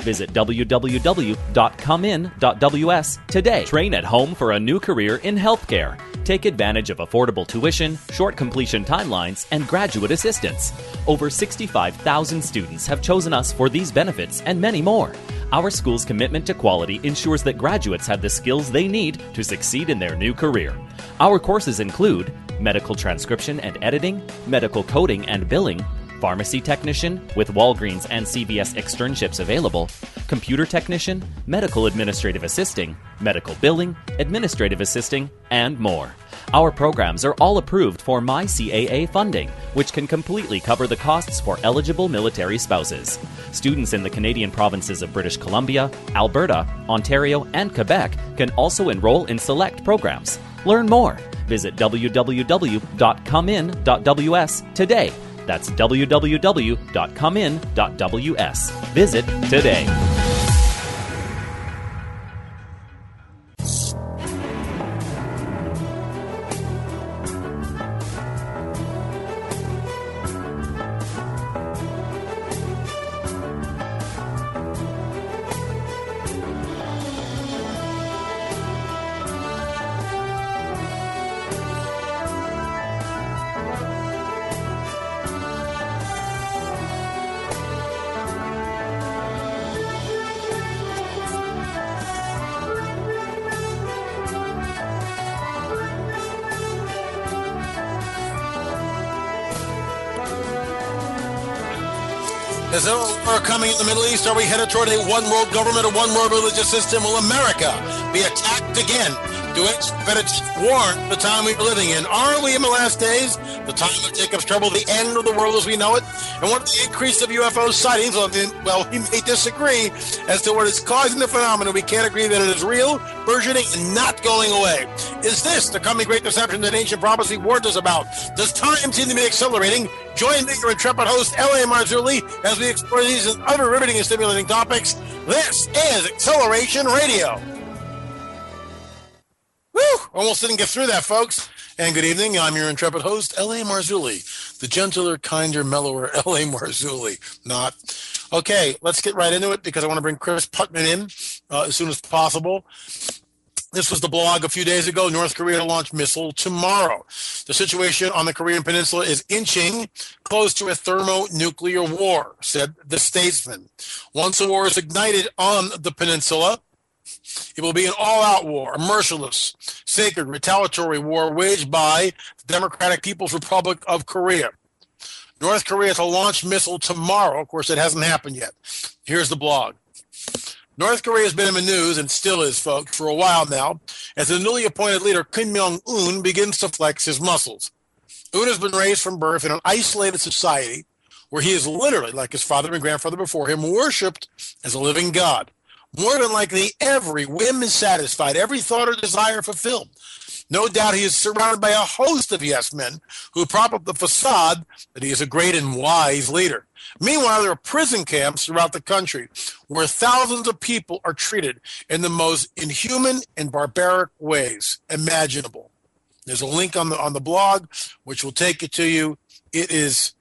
Visit www.comein.ws today. Train at home for a new career in healthcare. Take advantage of affordable tuition, short completion timelines, and graduate assistance. Over 65,000 students have chosen us for these benefits and many more. Our school's commitment to quality ensures that graduates have the skills they need to succeed in their new career. Our courses include medical transcription and editing, medical coding and billing, pharmacy technician with Walgreens and CVS externships available, computer technician, medical administrative assisting, medical billing, administrative assisting, and more. Our programs are all approved for MyCAA funding, which can completely cover the costs for eligible military spouses. Students in the Canadian provinces of British Columbia, Alberta, Ontario, and Quebec can also enroll in select programs. Learn more. Visit www.comein.ws today that's www.comein.ws. Visit today. Are we headed toward a one world government, a one world religious system? Will America be attacked again? But it's warrant the time we're living in. Are we in the last days? The time of Jacob's trouble, the end of the world as we know it? And what the increase of UFO sightings? Well, we may disagree as to what is causing the phenomenon. We can't agree that it is real, burgeoning, and not going away. Is this the coming great deception that ancient prophecy warned us about? Does time seem to be accelerating? Join me, your intrepid host, L.A. Marzulli, as we explore these and other riveting and stimulating topics. This is Acceleration Radio. Woo! Almost didn't get through that, folks. And good evening. I'm your intrepid host, L.A. Marzulli, the gentler, kinder, mellower L.A. Marzulli. Not. Okay, let's get right into it because I want to bring Chris Putman in uh, as soon as possible. This was the blog a few days ago. North Korea to launch missile tomorrow. The situation on the Korean Peninsula is inching close to a thermonuclear war, said the statesman. Once a war is ignited on the peninsula, it will be an all out war, a merciless, sacred, retaliatory war waged by the Democratic People's Republic of Korea. North Korea to launch missile tomorrow. Of course, it hasn't happened yet. Here's the blog. North Korea has been in the news and still is, folks, for a while now, as the newly appointed leader Kim Jong Un begins to flex his muscles. Un has been raised from birth in an isolated society where he is literally, like his father and grandfather before him, worshipped as a living god. More than likely, every whim is satisfied, every thought or desire fulfilled. No doubt he is surrounded by a host of yes men who prop up the facade that he is a great and wise leader. Meanwhile, there are prison camps throughout the country where thousands of people are treated in the most inhuman and barbaric ways imaginable. There's a link on the on the blog which will take it to you. It is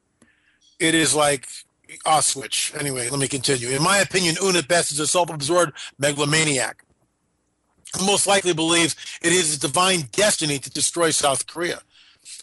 it is like Auschwitz. Anyway, let me continue. In my opinion, Un at best is a self-absorbed megalomaniac who most likely believes it is his divine destiny to destroy South Korea.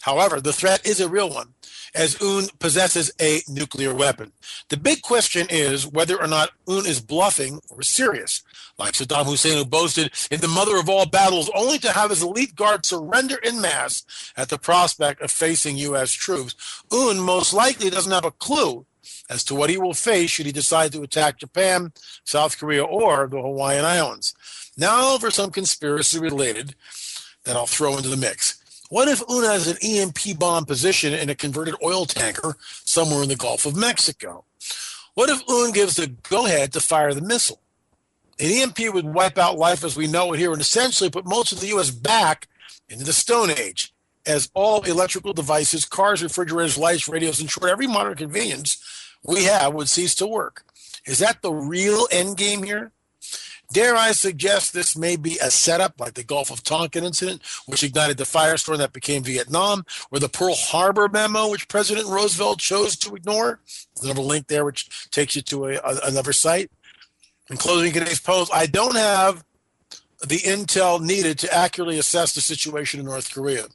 However, the threat is a real one as Un possesses a nuclear weapon. The big question is whether or not Un is bluffing or serious, like Saddam Hussein, who boasted in the mother of all battles only to have his elite guard surrender in mass at the prospect of facing U.S. troops. Un most likely doesn't have a clue as to what he will face should he decide to attack Japan, South Korea, or the Hawaiian Islands. Now for some conspiracy related that I'll throw into the mix. What if UNA has an EMP bomb position in a converted oil tanker somewhere in the Gulf of Mexico? What if UN gives the go ahead to fire the missile? An EMP would wipe out life as we know it here and essentially put most of the U.S. back into the Stone Age, as all electrical devices, cars, refrigerators, lights, radios, in short, every modern convenience we have would cease to work. Is that the real end game here? Dare I suggest this may be a setup like the Gulf of Tonkin incident, which ignited the firestorm that became Vietnam, or the Pearl Harbor memo, which President Roosevelt chose to ignore? There's another link there which takes you to a, a, another site. In closing today's post, I don't have the intel needed to accurately assess the situation in North Korea.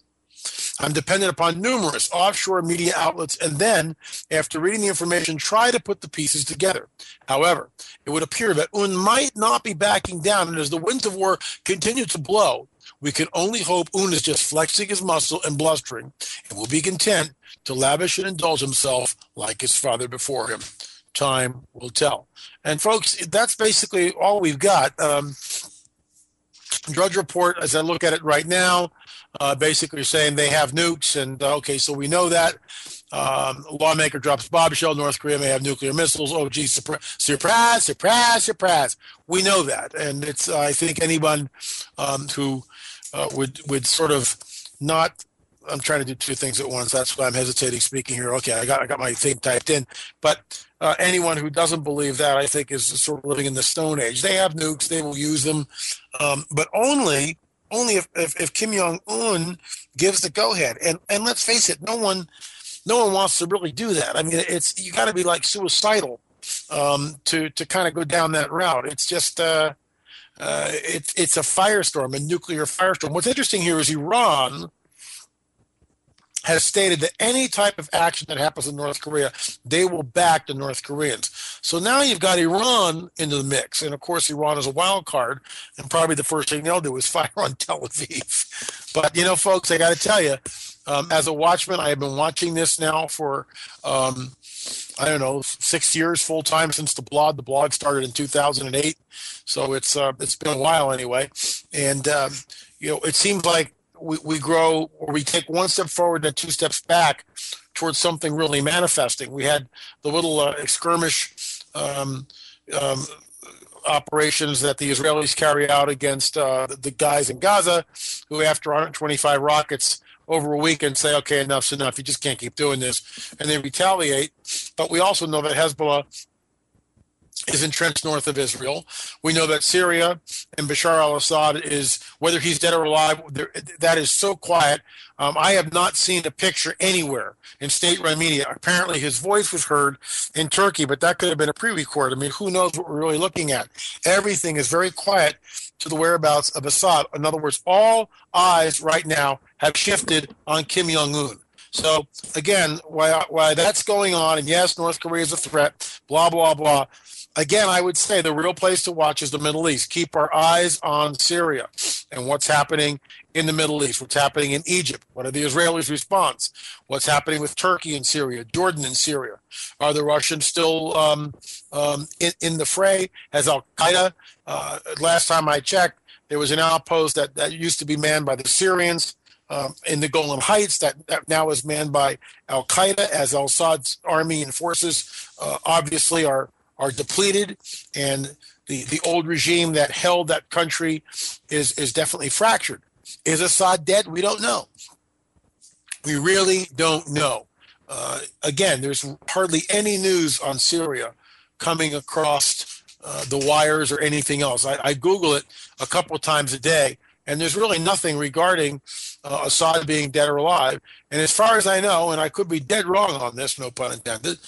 I'm dependent upon numerous offshore media outlets and then, after reading the information, try to put the pieces together. However, it would appear that Un might not be backing down, and as the winds of war continue to blow, we can only hope Un is just flexing his muscle and blustering and will be content to lavish and indulge himself like his father before him. Time will tell. And folks, that's basically all we've got. Um, Drudge Report, as I look at it right now, uh, basically saying they have nukes, and uh, okay, so we know that. Um, lawmaker drops bombshell: North Korea may have nuclear missiles. Oh, geez, surprise, surprise, surprise, surprise. We know that, and it's. Uh, I think anyone um, who uh, would would sort of not. I'm trying to do two things at once. That's why I'm hesitating speaking here. Okay, I got I got my thing typed in, but uh, anyone who doesn't believe that, I think, is sort of living in the Stone Age. They have nukes; they will use them, um, but only only if, if, if Kim Jong Un gives the go ahead. And and let's face it, no one no one wants to really do that. I mean, it's you got to be like suicidal um, to to kind of go down that route. It's just uh, uh, it's it's a firestorm, a nuclear firestorm. What's interesting here is Iran has stated that any type of action that happens in North Korea, they will back the North Koreans. So now you've got Iran into the mix. And of course, Iran is a wild card. And probably the first thing they'll do is fire on Tel Aviv. But, you know, folks, I got to tell you, um, as a watchman, I have been watching this now for, um, I don't know, six years full time since the blog. The blog started in 2008. So it's, uh, it's been a while anyway. And, um, you know, it seems like we, we grow or we take one step forward and two steps back towards something really manifesting. We had the little uh, skirmish um, um, operations that the Israelis carry out against uh, the guys in Gaza, who after 125 rockets over a weekend say, okay, enough's enough. You just can't keep doing this. And they retaliate. But we also know that Hezbollah is entrenched north of Israel. We know that Syria and Bashar al Assad is, whether he's dead or alive, that is so quiet. Um, I have not seen a picture anywhere in state run media. Apparently, his voice was heard in Turkey, but that could have been a pre record. I mean, who knows what we're really looking at? Everything is very quiet to the whereabouts of Assad. In other words, all eyes right now have shifted on Kim Jong un. So again, why why that's going on, and yes, North Korea is a threat, blah blah blah again, I would say the real place to watch is the Middle East. Keep our eyes on Syria and what's happening in the Middle East, what's happening in Egypt. What are the Israelis' response? What's happening with Turkey and Syria, Jordan and Syria? Are the Russians still um, um, in, in, the fray? Has Al Qaeda, uh, last time I checked, there was an outpost that, that used to be manned by the Syrians. Um, in the Golan Heights, that, that now is manned by Al Qaeda, as Al Assad's army and forces uh, obviously are are depleted, and the, the old regime that held that country is, is definitely fractured. Is Assad dead? We don't know. We really don't know. Uh, again, there's hardly any news on Syria coming across uh, the wires or anything else. I, I, Google it a couple times a day, and there's really nothing regarding uh, Assad being dead or alive. And as far as I know, and I could be dead wrong on this, no pun intended,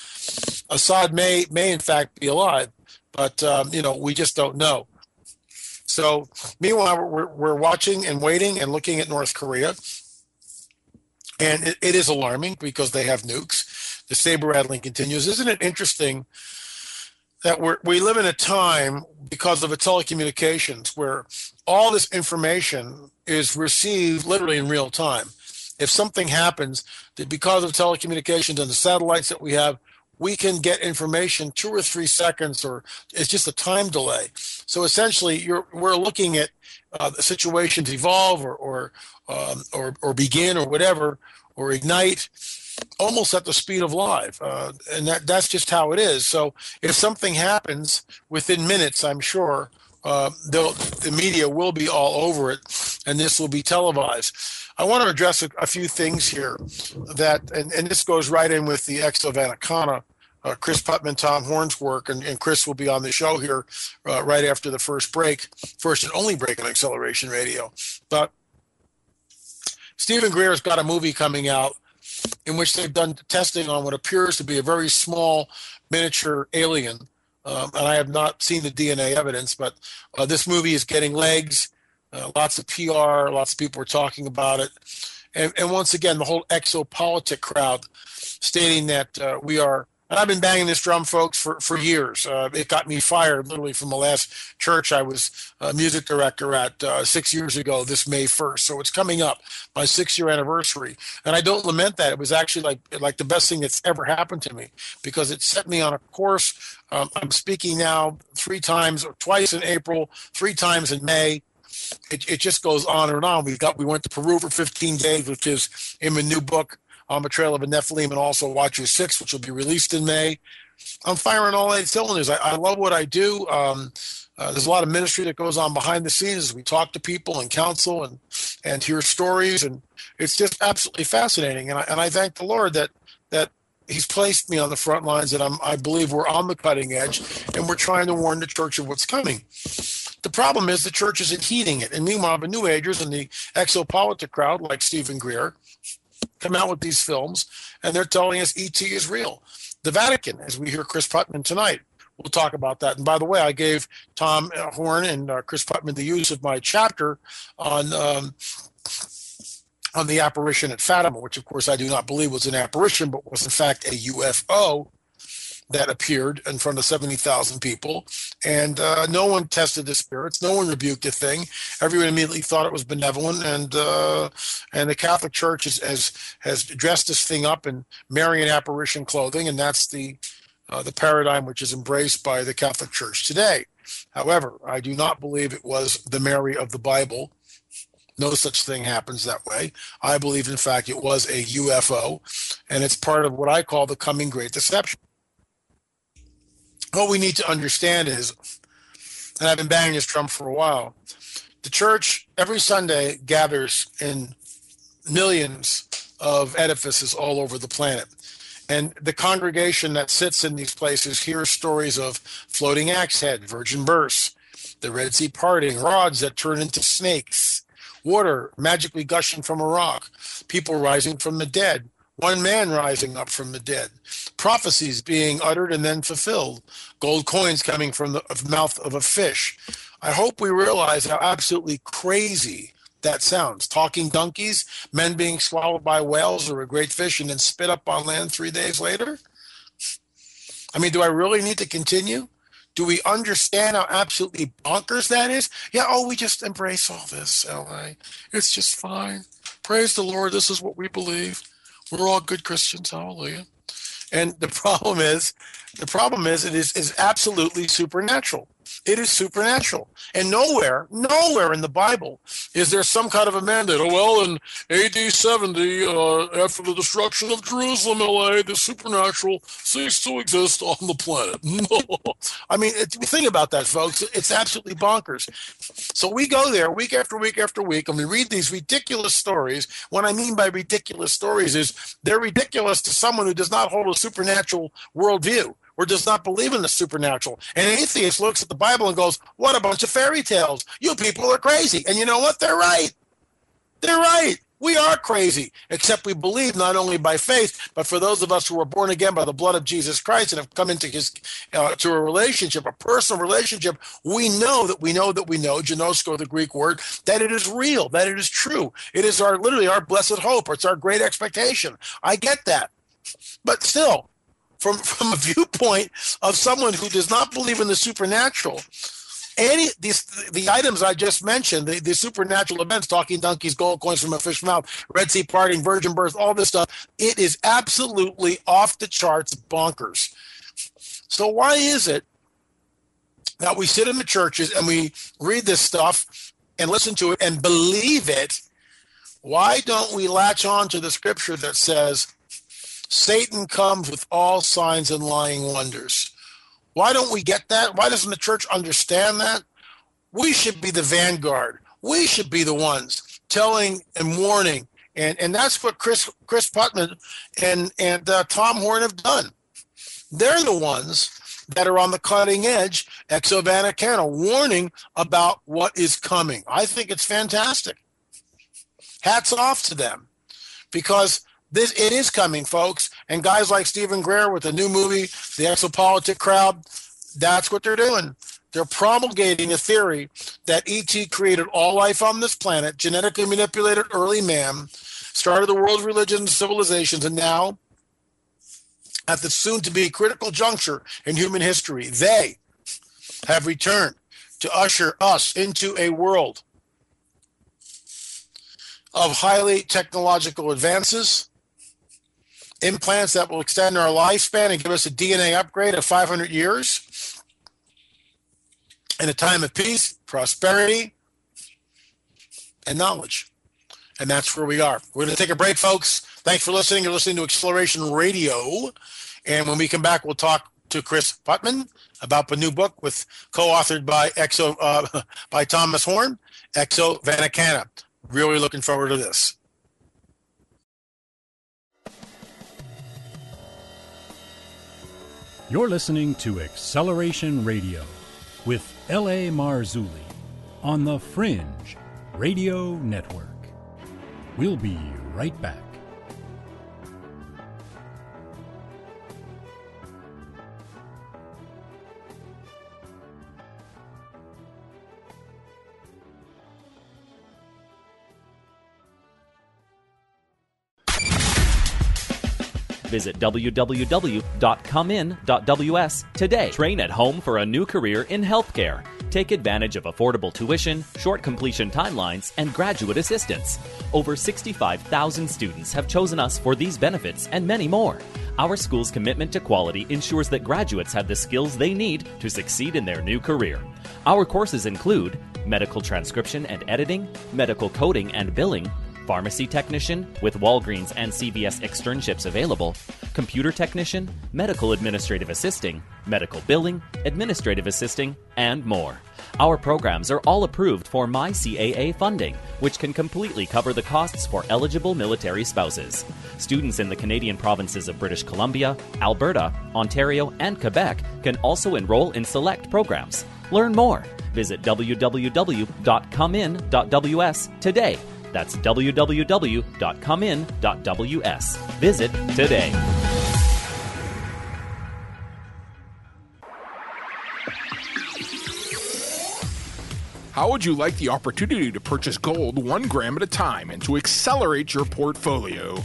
Assad may may in fact be alive, but um, you know we just don't know. So meanwhile, we're, we're watching and waiting and looking at North Korea, and it, it is alarming because they have nukes. The saber rattling continues. Isn't it interesting that we we live in a time because of the telecommunications where all this information is received literally in real time. If something happens, that because of telecommunications and the satellites that we have, we can get information two or three seconds, or it's just a time delay. So essentially, we're looking at uh, situations evolve or or, um, or or begin or whatever or ignite almost at the speed of live, uh, and that that's just how it is. So if something happens within minutes, I'm sure uh, the media will be all over it, and this will be televised. I want to address a, a few things here that, and, and, this goes right in with the Exo Vaticana, uh, Chris Putman, Tom Horn's work, and, and, Chris will be on the show here uh, right after the first break, first and only break on Acceleration Radio. But Steven Greer's got a movie coming out in which they've done testing on what appears to be a very small miniature alien um, and I have not seen the DNA evidence, but uh, this movie is getting legs. Uh, lots of PR, lots of people are talking about it. And, and once again, the whole exopolitic crowd stating that uh, we are and I've been banging this drum, folks, for, for years. Uh, it got me fired literally from the last church I was a music director at uh, six years ago, this May 1st. So it's coming up, my six year anniversary. And I don't lament that. It was actually like, like the best thing that's ever happened to me because it set me on a course. Um, I'm speaking now three times, or twice in April, three times in May. It, it just goes on and on. We've got we went to Peru for 15 days, which is in my new book, on Trail of a Nephilim and also Watcher 6, which will be released in May. I'm firing all eight cylinders. I, I love what I do. Um, uh, there's a lot of ministry that goes on behind the scenes we talk to people and counsel and and hear stories, and it's just absolutely fascinating. And I, and I thank the Lord that that He's placed me on the front lines, and I'm, I believe we're on the cutting edge, and we're trying to warn the church of what's coming. The problem is the church isn't heeding it, and meanwhile, the New Agers and the exopolitic crowd, like Steven Greer, come out with these films and they're telling us ET is real. The Vatican, as we hear Chris Putman tonight, we'll talk about that. And by the way, I gave Tom Horn and uh, Chris Putman the use of my chapter on um, on the apparition at Fatima, which of course I do not believe was an apparition, but was in fact a UFO that appeared in front of 70,000 people. And uh, no one tested the spirits. No one rebuked the thing. Everyone immediately thought it was benevolent. And uh, and the Catholic Church has, has, dressed this thing up in Marian apparition clothing. And that's the, uh, the paradigm which is embraced by the Catholic Church today. However, I do not believe it was the Mary of the Bible. No such thing happens that way. I believe, in fact, it was a UFO, and it's part of what I call the coming great deception what we need to understand is, and I've been banging this drum for a while, the church every Sunday gathers in millions of edifices all over the planet. And the congregation that sits in these places hears stories of floating axe head, virgin births, the Red Sea parting, rods that turn into snakes, water magically gushing from a rock, people rising from the dead, one man rising up from the dead, prophecies being uttered and then fulfilled, gold coins coming from the mouth of a fish. I hope we realize how absolutely crazy that sounds. Talking donkeys, men being swallowed by whales or a great fish and then spit up on land three days later. I mean, do I really need to continue? Do we understand how absolutely bonkers that is? Yeah, oh, we just embrace all this, LA. It's just fine. Praise the Lord. This is what we believe. We're all good Christians. Hallelujah. And the problem is, the problem is, it is, is absolutely supernatural. It is supernatural. And nowhere, nowhere in the Bible is there some kind of a mandate. Oh, well, in AD 70, uh, after the destruction of Jerusalem, LA, the supernatural ceased to exist on the planet. No. I mean, it, think about that, folks. It's absolutely bonkers. So we go there week after week after week, and we read these ridiculous stories. What I mean by ridiculous stories is they're ridiculous to someone who does not hold a supernatural worldview or does not believe in the supernatural. And an atheist looks at the Bible and goes, What a bunch of fairy tales. You people are crazy. And you know what? They're right. They're right. We are crazy, except we believe not only by faith, but for those of us who were born again by the blood of Jesus Christ and have come into his uh, to a relationship, a personal relationship. We know that we know that we know, ginosko, the Greek word, that it is real, that it is true. It is our literally our blessed hope. It's our great expectation. I get that, but still, from from a viewpoint of someone who does not believe in the supernatural any these the items I just mentioned, the, the supernatural events, talking donkeys, gold coins from a fish mouth, Red Sea parting, virgin birth, all this stuff, it is absolutely off the charts bonkers. So why is it that we sit in the churches and we read this stuff and listen to it and believe it? Why don't we latch on to the scripture that says Satan comes with all signs and lying wonders. Why don't we get that? Why doesn't the church understand that? We should be the vanguard. We should be the ones telling and warning. And, and that's what Chris Chris Putman and and uh, Tom Horn have done. They're the ones that are on the cutting edge, Vaticana, warning about what is coming. I think it's fantastic. Hats off to them because this it is coming, folks. And guys like Steven Greer with the new movie, The Exopolitic Crowd, That's what they're doing. They're promulgating a theory that ET created all life on this planet, genetically manipulated early man, started the world's religions civilizations, and now, at the soon to be critical juncture in human history, they have returned to usher us into a world of highly technological advances, implants that will extend our lifespan and give us a DNA upgrade of 500 years, in a time of peace, prosperity, and knowledge. And that's where we are. We're going to take a break, folks. Thanks for listening. You're listening to Acceleration Radio. And when we come back, we'll talk to Chris Putman about the new book with co-authored by Exo uh, by Thomas Horn, Exo Vaticana. Really looking forward to this. You're listening to Acceleration Radio with L.A. Marzulli on the Fringe Radio Network. We'll be right back. Visit www.comein.ws today. Train at home for a new career in healthcare. Take advantage of affordable tuition, short completion timelines, and graduate assistance. Over 65,000 students have chosen us for these benefits and many more. Our school's commitment to quality ensures that graduates have the skills they need to succeed in their new career. Our courses include medical transcription and editing, medical coding and billing, pharmacy technician with Walgreens and CVS externships available, computer technician, medical administrative assisting, medical billing, administrative assisting, and more. Our programs are all approved for MyCAA funding, which can completely cover the costs for eligible military spouses. Students in the Canadian provinces of British Columbia, Alberta, Ontario, and Quebec can also enroll in select programs. Learn more. Visit www.comein.ws today that's www.comein.ws. Visit today. How would you like the opportunity to purchase gold one gram at a time and to accelerate your portfolio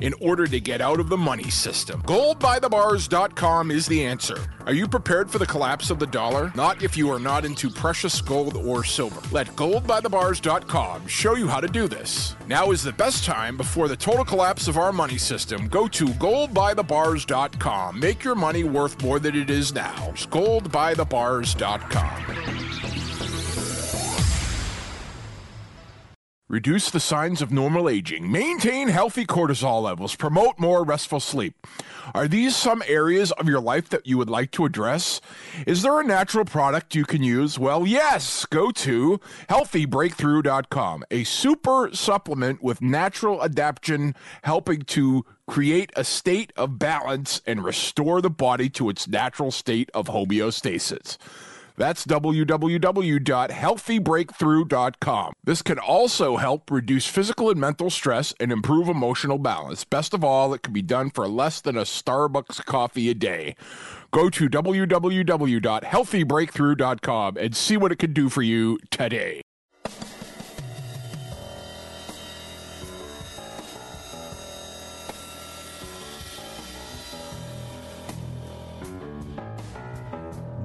in order to get out of the money system? Goldbythebars.com is the answer. Are you prepared for the collapse of the dollar? Not if you are not into precious gold or silver. Let goldbythebars.com show you how to do this. Now is the best time before the total collapse of our money system. Go to goldbythebars.com. Make your money worth more than it is now. It's goldbythebars.com. Reduce the signs of normal aging. Maintain healthy cortisol levels. Promote more restful sleep. Are these some areas of your life that you would like to address? Is there a natural product you can use? Well, yes. Go to healthybreakthrough.com, a super supplement with natural adaption helping to create a state of balance and restore the body to its natural state of homeostasis. That's www.healthybreakthrough.com. This can also help reduce physical and mental stress and improve emotional balance. Best of all, it can be done for less than a Starbucks coffee a day. Go to www.healthybreakthrough.com and see what it can do for you today.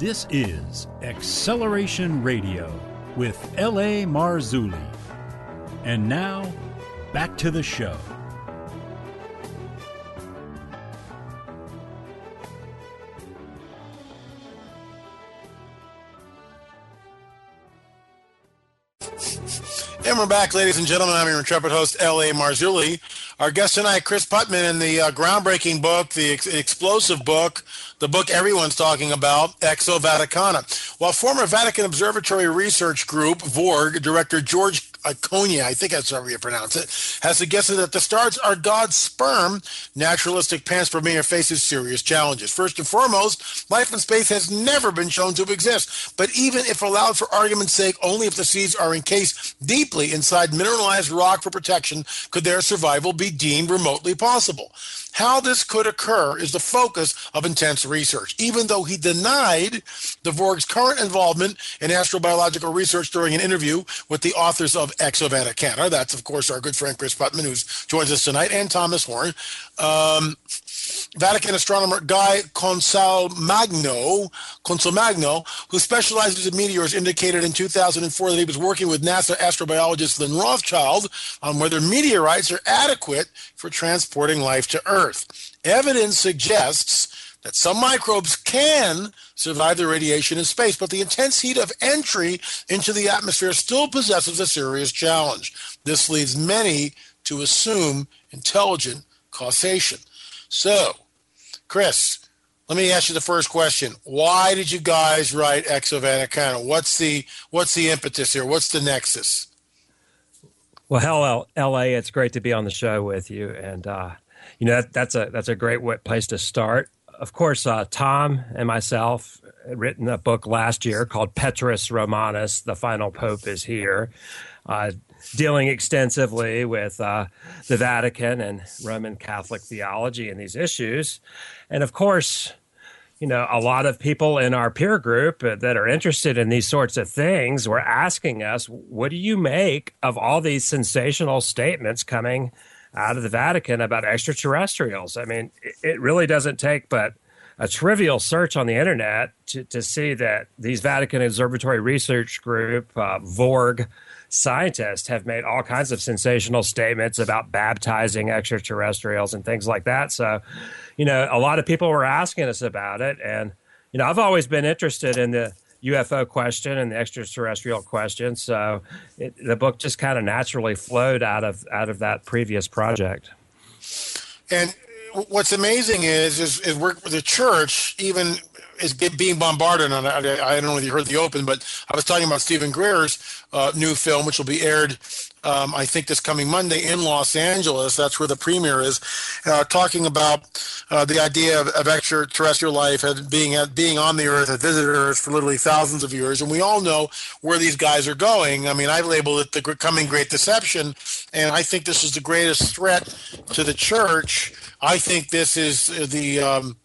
This is Acceleration Radio with L.A. Marzulli. And now, back to the show. And we're back, ladies and gentlemen. I'm your intrepid host, L.A. Marzulli. Our guest tonight, Chris Putman, in the uh, groundbreaking book, the ex- explosive book, the book everyone's talking about, Exo Vaticana. While former Vatican Observatory Research Group, VORG, director George Iconia, I think that's how you pronounce it, has suggested that the stars are God's sperm. Naturalistic panspermia faces serious challenges. First and foremost, life in space has never been shown to exist. But even if allowed for argument's sake, only if the seeds are encased deeply inside mineralized rock for protection could their survival be deemed remotely possible. How this could occur is the focus of intense research, even though he denied Dvorak's current involvement in astrobiological research during an interview with the authors of Exo-Vaticana. That's, of course, our good friend Chris Putman, who joins us tonight, and Thomas Horn. Um, Vatican astronomer Guy Consolmagno, Consolmagno, who specializes in meteors, indicated in 2004 that he was working with NASA astrobiologist Lynn Rothschild on whether meteorites are adequate for transporting life to Earth. Evidence suggests that some microbes can survive the radiation in space, but the intense heat of entry into the atmosphere still possesses a serious challenge. This leads many to assume intelligent causation. So, Chris, let me ask you the first question. Why did you guys write Exo-Vaticana? What's the what's the impetus here? What's the nexus? Well, hello, LA. It's great to be on the show with you, and uh, you know that, that's a that's a great place to start. Of course, uh, Tom and myself written a book last year called Petrus Romanus: The Final Pope is Here. Uh, dealing extensively with uh, the Vatican and Roman Catholic theology and these issues. And of course, you know, a lot of people in our peer group that are interested in these sorts of things were asking us, what do you make of all these sensational statements coming out of the Vatican about extraterrestrials? I mean, it really doesn't take but a trivial search on the internet to, to see that these Vatican Observatory Research Group, uh, VORG, scientists have made all kinds of sensational statements about baptizing extraterrestrials and things like that. So, you know, a lot of people were asking us about it. And, you know, I've always been interested in the UFO question and the extraterrestrial question. So it, the book just kind of naturally flowed out of out of that previous project. And what's amazing is is, is we're, the church even is being bombarded on. I, I don't know if you heard the open, but I was talking about Steven Greer's uh, new film, which will be aired, um, I think, this coming Monday in Los Angeles. That's where the premiere is, uh, talking about uh, the idea of, of, extraterrestrial life and being at, being on the Earth, a visitor for literally thousands of years, and we all know where these guys are going. I mean, I labeled it the coming Great Deception, and I think this is the greatest threat to the church. I think this is the um,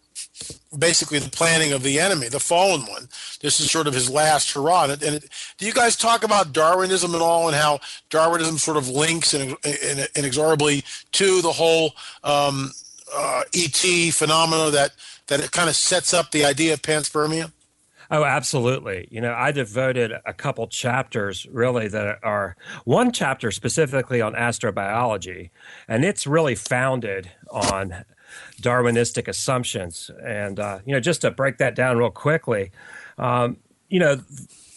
basically the planning of the enemy, the fallen one. This is sort of his last hurrah. And, it, do you guys talk about Darwinism at all and how Darwinism sort of links inexorably to the whole um, uh, ET phenomena that, that it kind of sets up the idea of panspermia? Oh, absolutely. You know, I devoted a couple chapters really that are one chapter specifically on astrobiology, and it's really founded on Darwinistic assumptions. And, uh, you know, just to break that down real quickly, um, you know,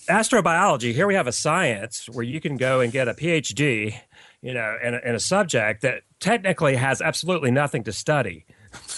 astrobiology, here we have a science where you can go and get a PhD, you know, in in a subject that technically has absolutely nothing to study.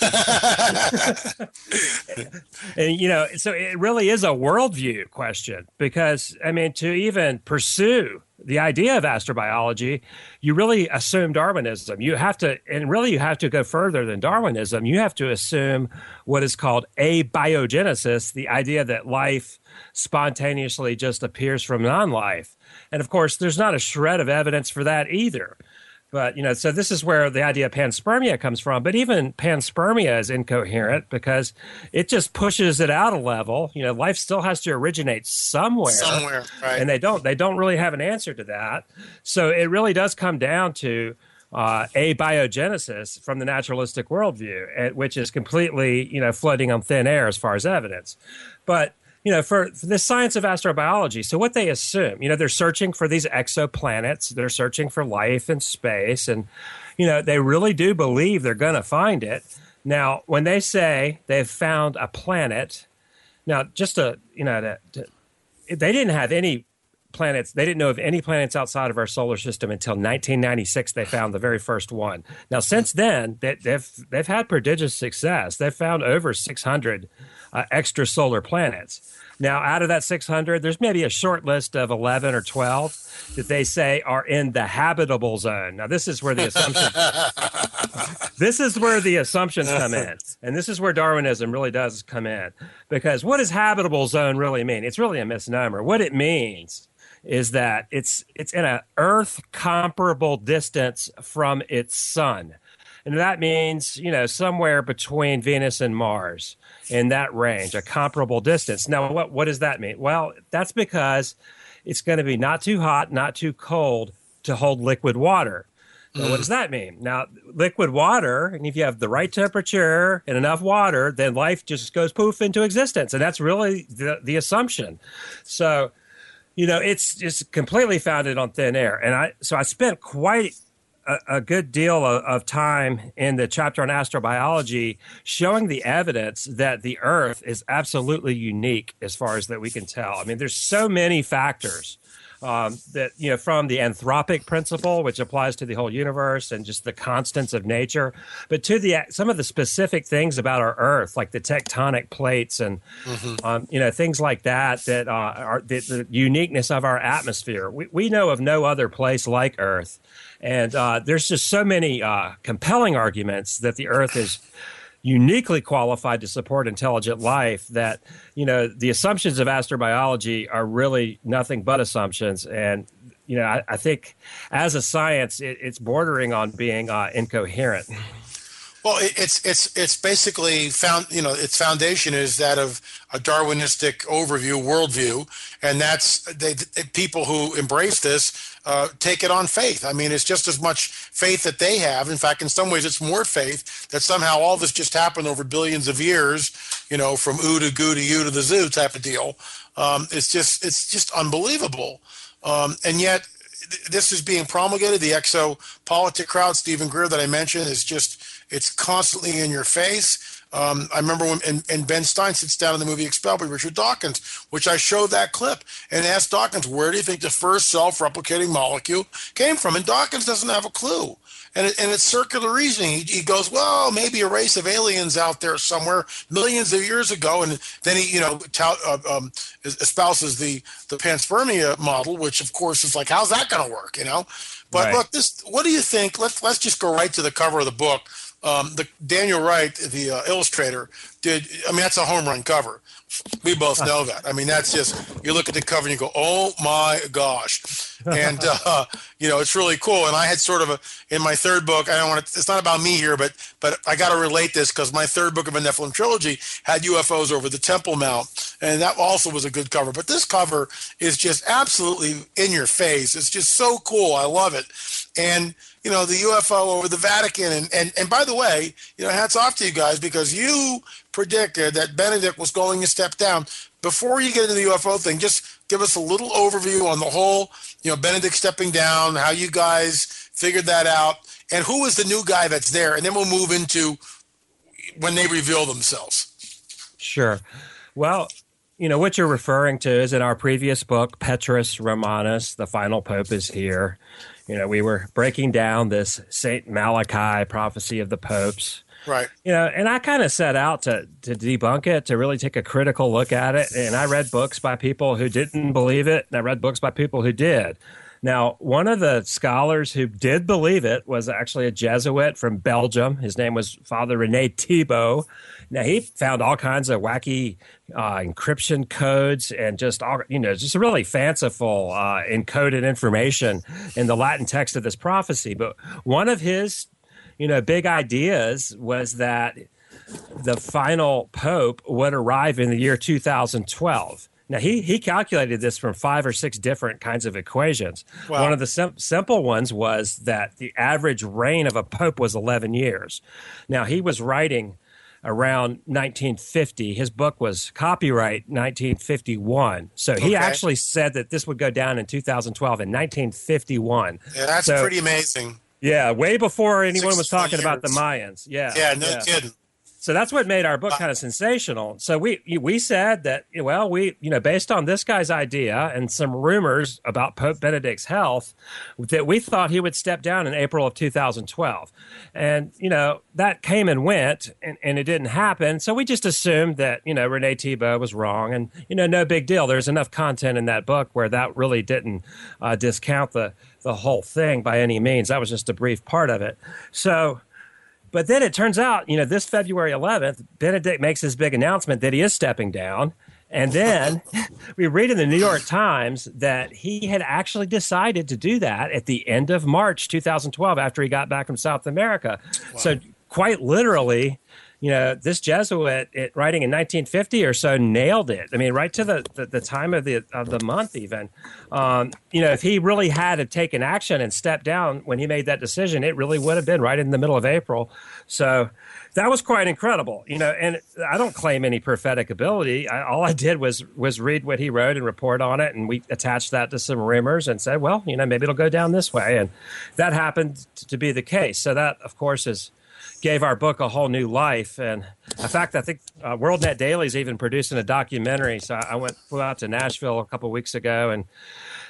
and you know, so it really is a worldview question because I mean, to even pursue the idea of astrobiology, you really assume Darwinism. You have to, and really you have to go further than Darwinism. You have to assume what is called abiogenesis, the idea that life spontaneously just appears from non life. And of course, there's not a shred of evidence for that either. But, you know, so this is where the idea of panspermia comes from. But even panspermia is incoherent because it just pushes it out a level. You know, life still has to originate somewhere. Somewhere, right. And they don't, they don't really have an answer to that. So it really does come down to uh, abiogenesis from the naturalistic worldview, which is completely, you know, floating on thin air as far as evidence. But you know, for, for the science of astrobiology. So what they assume, you know, they're searching for these exoplanets, they're searching for life in space, and you know, they really do believe they're going to find it. Now, when they say they've found a planet, now just to you know, to, to, they didn't have any planets. They didn't know of any planets outside of our solar system until 1996. They found the very first one. Now, since then, they, have they've had prodigious success. They've found over 600 uh, extrasolar planets. Now, out of that 600, there's maybe a short list of 11 or 12 that they say are in the habitable zone. Now, this is where the assumption this is where the assumptions come in, and this is where Darwinism really does come in. Because what does habitable zone really mean? It's really a misnomer. What it means is that it's it's in an Earth comparable distance from its sun. And that means, you know, somewhere between Venus and Mars in that range, a comparable distance. Now, what, what does that mean? Well, that's because it's going to be not too hot, not too cold to hold liquid water. Now, what does that mean? Now, liquid water, and if you have the right temperature and enough water, then life just goes poof into existence. And that's really the, the assumption. So, you know, it's just completely founded on thin air. And I, so I spent quite a, a good deal of, of time in the chapter on astrobiology showing the evidence that the Earth is absolutely unique as far as that we can tell. I mean, there's so many factors um, that you know from the anthropic principle, which applies to the whole universe and just the constants of nature, but to the some of the specific things about our Earth, like the tectonic plates and um, you know things like that, that uh, are the, the uniqueness of our atmosphere. We, we know of no other place like Earth, and uh, there's just so many uh, compelling arguments that the Earth is uniquely qualified to support intelligent life that you know the assumptions of astrobiology are really nothing but assumptions. And you know i, I think as a science it, it's bordering on being uh, incoherent Well, it's it's it's basically found. You know, its foundation is that of a Darwinistic overview, worldview, and that's they, they- people who embrace this uh, take it on faith. I mean, it's just as much faith that they have. In fact, in some ways, it's more faith that somehow all this just happened over billions of years. You know, from oo to goo to you to the zoo type of deal. Um, it's just it's just unbelievable, um, and yet this is being promulgated. The exopolitic crowd, Steven Greer, that I mentioned, is just it's constantly in your face. Um, I remember when and, and Ben Stein sits down in the movie Expelled by Richard Dawkins, which I showed that clip and asked Dawkins, where do you think the first self-replicating molecule came from? And Dawkins doesn't have a clue. And, it, and it's circular reasoning. He, he goes, well, maybe a race of aliens out there somewhere millions of years ago. And then he, you know, tout, uh, um, espouses the, the panspermia model, which of course is like, how's that going to work? You know? But Right. look, this, what do you think? Let's, let's just go right to the cover of the book. Um, the Daniel Wright, the uh, illustrator, did. I mean, that's a home run cover. We both know that. I mean, that's just you look at the cover and you go, "Oh my gosh!" And uh, you know, it's really cool. And I had sort of a in my third book. I don't want to. It's not about me here, but but I got to relate this because my third book of a Nephilim trilogy had UFOs over the Temple Mount, and that also was a good cover. But this cover is just absolutely in your face. It's just so cool. I love it. And you know the UFO over the Vatican, and and and by the way, you know, hats off to you guys because you predicted that Benedict was going to step down. Before you get into the UFO thing, just give us a little overview on the whole, you know, Benedict stepping down, how you guys figured that out, and who is the new guy that's there, and then we'll move into when they reveal themselves. Sure. Well, you know, what you're referring to is in our previous book, Petrus Romanus, the final pope is here. You know, we were breaking down this Saint Malachi prophecy of the popes. Right. You know, and I kind of set out to to debunk it, to really take a critical look at it. And I read books by people who didn't believe it, and I read books by people who did. Now, one of the scholars who did believe it was actually a Jesuit from Belgium. His name was Father Rene Thibaut. Now, he found all kinds of wacky uh, encryption codes and just all, you know, just really fanciful uh, encoded information in the Latin text of this prophecy. But one of his, you know, big ideas was that the final pope would arrive in the year 2012. Now he he calculated this from five or six different kinds of equations. Wow. One of the sim- simple ones was that the average reign of a pope was 11 years. Now he was writing around 1950. His book was copyright 1951. So he Okay. actually said that this would go down in 2012 in 1951. Yeah, that's So- pretty amazing. Yeah, way before anyone was 60 talking about the. Mayans. Yeah. Yeah, no kidding. So that's what made our book kind of sensational. So we we said that well we you know based on this guy's idea and some rumors about Pope Benedict's health that we thought he would step down in April of 2012, and you know that came and went and, and it didn't happen. So we just assumed that you know Rene Thibaut was wrong and you know no big deal. There's enough content in that book where that really didn't uh, discount the the whole thing by any means. That was just a brief part of it. So. But then it turns out, you know, this February 11th, Benedict makes his big announcement that he is stepping down. And then we read in the New York Times that he had actually decided to do that at the end of March 2012 after he got back from South America. Wow. So, quite literally, you know, this Jesuit it, writing in 1950 or so nailed it. I mean, right to the, the, the time of the of the month, even. Um, you know, if he really had taken action and stepped down when he made that decision, it really would have been right in the middle of April. So that was quite incredible. You know, and I don't claim any prophetic ability. I, all I did was was read what he wrote and report on it, and we attached that to some rumors and said, well, you know, maybe it'll go down this way, and that happened to be the case. So that, of course, is gave our book a whole new life. And in fact, I think uh, WorldNet Daily is even producing a documentary. So I went flew out to Nashville a couple weeks ago and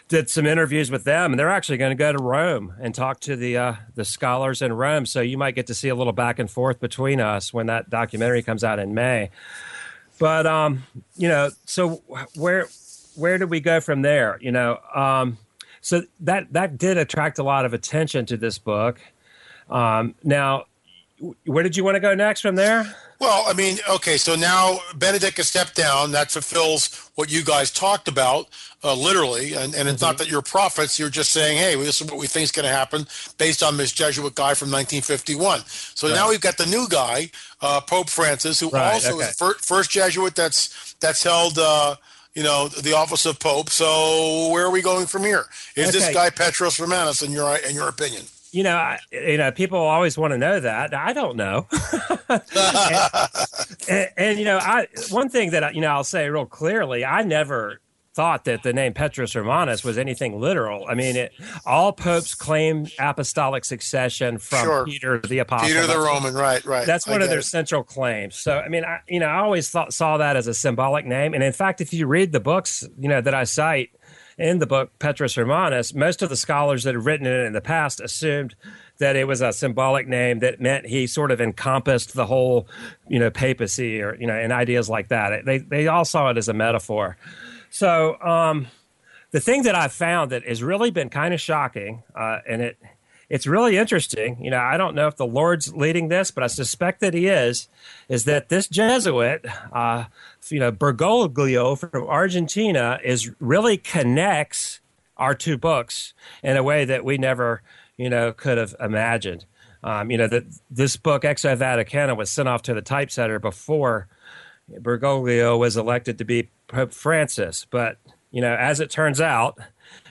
did some interviews with them. And they're actually going to go to Rome and talk to the uh, the scholars in Rome. So you might get to see a little back and forth between us when that documentary comes out in May. But um, you know, so where where did we go from there? You know, um, so that that did attract a lot of attention to this book. Um, now, where did you want to go next from there? Well, I mean, okay, so now Benedict has stepped down. That fulfills what you guys talked about, uh, literally. And, and it's mm-hmm. not that you're prophets. You're just saying, hey, this is what we think is going to happen based on this Jesuit guy from 1951. So right. now we've got the new guy, uh, Pope Francis, who right, also okay. is the first Jesuit that's that's held. Uh, you know the office of pope. So where are we going from here? Is okay. this guy Petrus Romanus in your in your opinion? You know, I, you know, people always want to know that. I don't know. and, and, and, you know, I one thing that I, you know I'll say real clearly, I never thought that the name Petrus Romanus was anything literal. I mean, it, all popes claim apostolic succession from sure. Peter the apostle. Peter the Roman, right, right. That's one of their it. central claims. So, I mean, I, you know, I always thought saw that as a symbolic name, and in fact, if you read the books, you know, that I cite in the book Petrus Romanus, most of the scholars that have written it in the past assumed that it was a symbolic name that meant he sort of encompassed the whole, you know, papacy or you know, and ideas like that. They they all saw it as a metaphor. So um, the thing that I've found that has really been kind of shocking, uh, and it it's really interesting. You know, I don't know if the Lord's leading this, but I suspect that He is. Is that this Jesuit, uh, you know, Bergoglio from Argentina, is really connects our two books in a way that we never, you know, could have imagined. Um, you know, that this book, Exo Vaticana, was sent off to the typesetter before Bergoglio was elected to be Pope Francis. But, you know, as it turns out,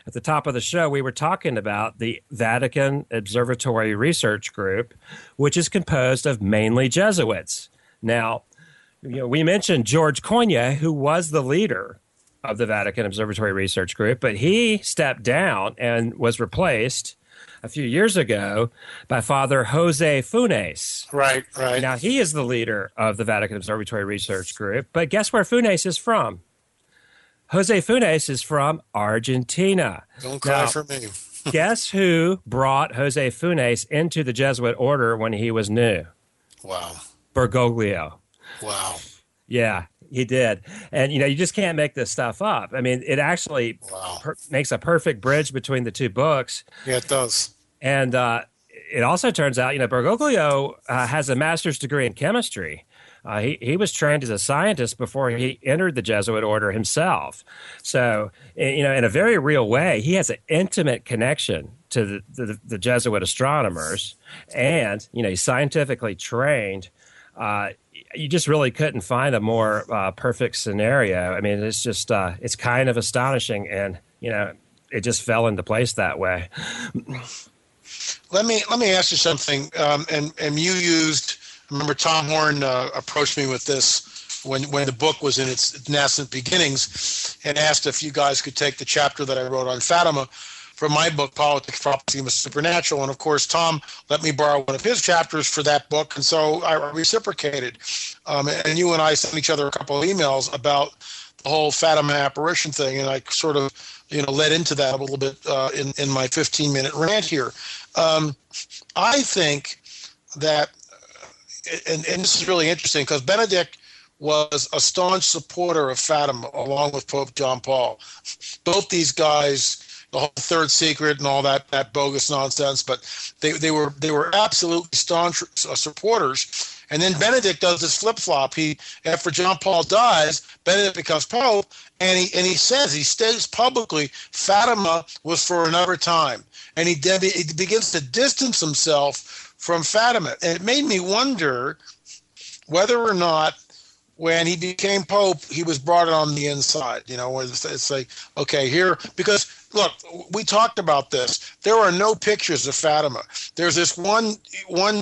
at the top of the show, we were talking about the Vatican Observatory Research Group, which is composed of mainly Jesuits. Now, you know, we mentioned George Coyne, who was the leader of the Vatican Observatory Research Group, but he stepped down and was replaced a few years ago by Father Jose Funes. Right, right. Now, he is the leader of the Vatican Observatory Research Group, but guess where Funes is from? Jose Funes is from Argentina. Don't cry now, for me. guess who brought Jose Funes into the Jesuit order when he was new? Wow. Bergoglio. Wow. Yeah, he did. And, you know, you just can't make this stuff up. I mean, it actually wow. per- makes a perfect bridge between the two books. Yeah, it does. And uh, it also turns out, you know, Bergoglio uh, has a master's degree in chemistry. Uh, he, he was trained as a scientist before he entered the Jesuit order himself. So, you know, in a very real way, he has an intimate connection to the, the, the Jesuit astronomers, and you know, he's scientifically trained. Uh, you just really couldn't find a more uh, perfect scenario. I mean, it's just uh, it's kind of astonishing, and you know, it just fell into place that way. let me let me ask you something. Um, and and you used remember Tom Horn uh, approached me with this when when the book was in its nascent beginnings, and asked if you guys could take the chapter that I wrote on Fatima from my book, Politics, Prophecy, and the Supernatural. And of course, Tom let me borrow one of his chapters for that book, and so I reciprocated. Um, and you and I sent each other a couple of emails about the whole Fatima apparition thing, and I sort of you know led into that a little bit uh, in in my 15 minute rant here. Um, I think that and, and this is really interesting because Benedict was a staunch supporter of Fatima along with Pope John Paul. Both these guys, the whole third secret and all that that bogus nonsense, but they, they were they were absolutely staunch uh, supporters. And then Benedict does this flip flop. He after John Paul dies, Benedict becomes pope, and he and he says he states publicly Fatima was for another time, and he, he begins to distance himself from Fatima. And it made me wonder whether or not when he became pope, he was brought on the inside. You know, it's, it's like okay, here because look, we talked about this. There are no pictures of Fatima. There's this one one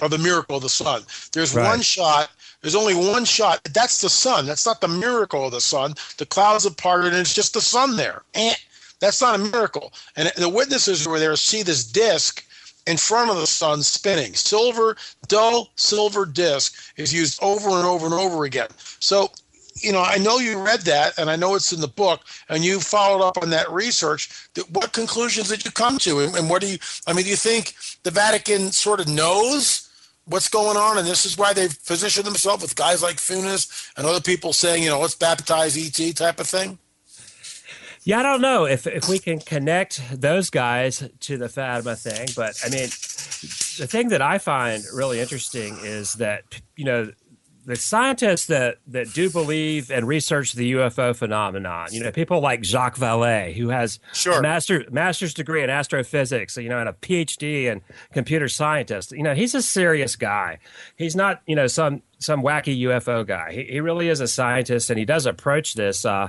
of the miracle of the sun. There's right. one shot. There's only one shot. That's the sun. That's not the miracle of the sun. The clouds have parted, and it's just the sun there. And that's not a miracle. And the witnesses who were there see this disc in front of the sun spinning. Silver, dull silver disc is used over and over and over again. So you know, I know you read that, and I know it's in the book, and you followed up on that research. What conclusions did you come to, and what do you? I mean, do you think the Vatican sort of knows what's going on, and this is why they've positioned themselves with guys like Funes and other people saying, you know, let's baptize ET type of thing? Yeah, I don't know if if we can connect those guys to the Fatima thing, but I mean, the thing that I find really interesting is that you know the scientists that that do believe and research the UFO phenomenon, you know, people like Jacques Vallée, who has sure. a master master's degree in astrophysics, you know, and a PhD in computer scientist. You know, he's a serious guy. He's not, you know, some some wacky UFO guy. He, he really is a scientist, and he does approach this, uh,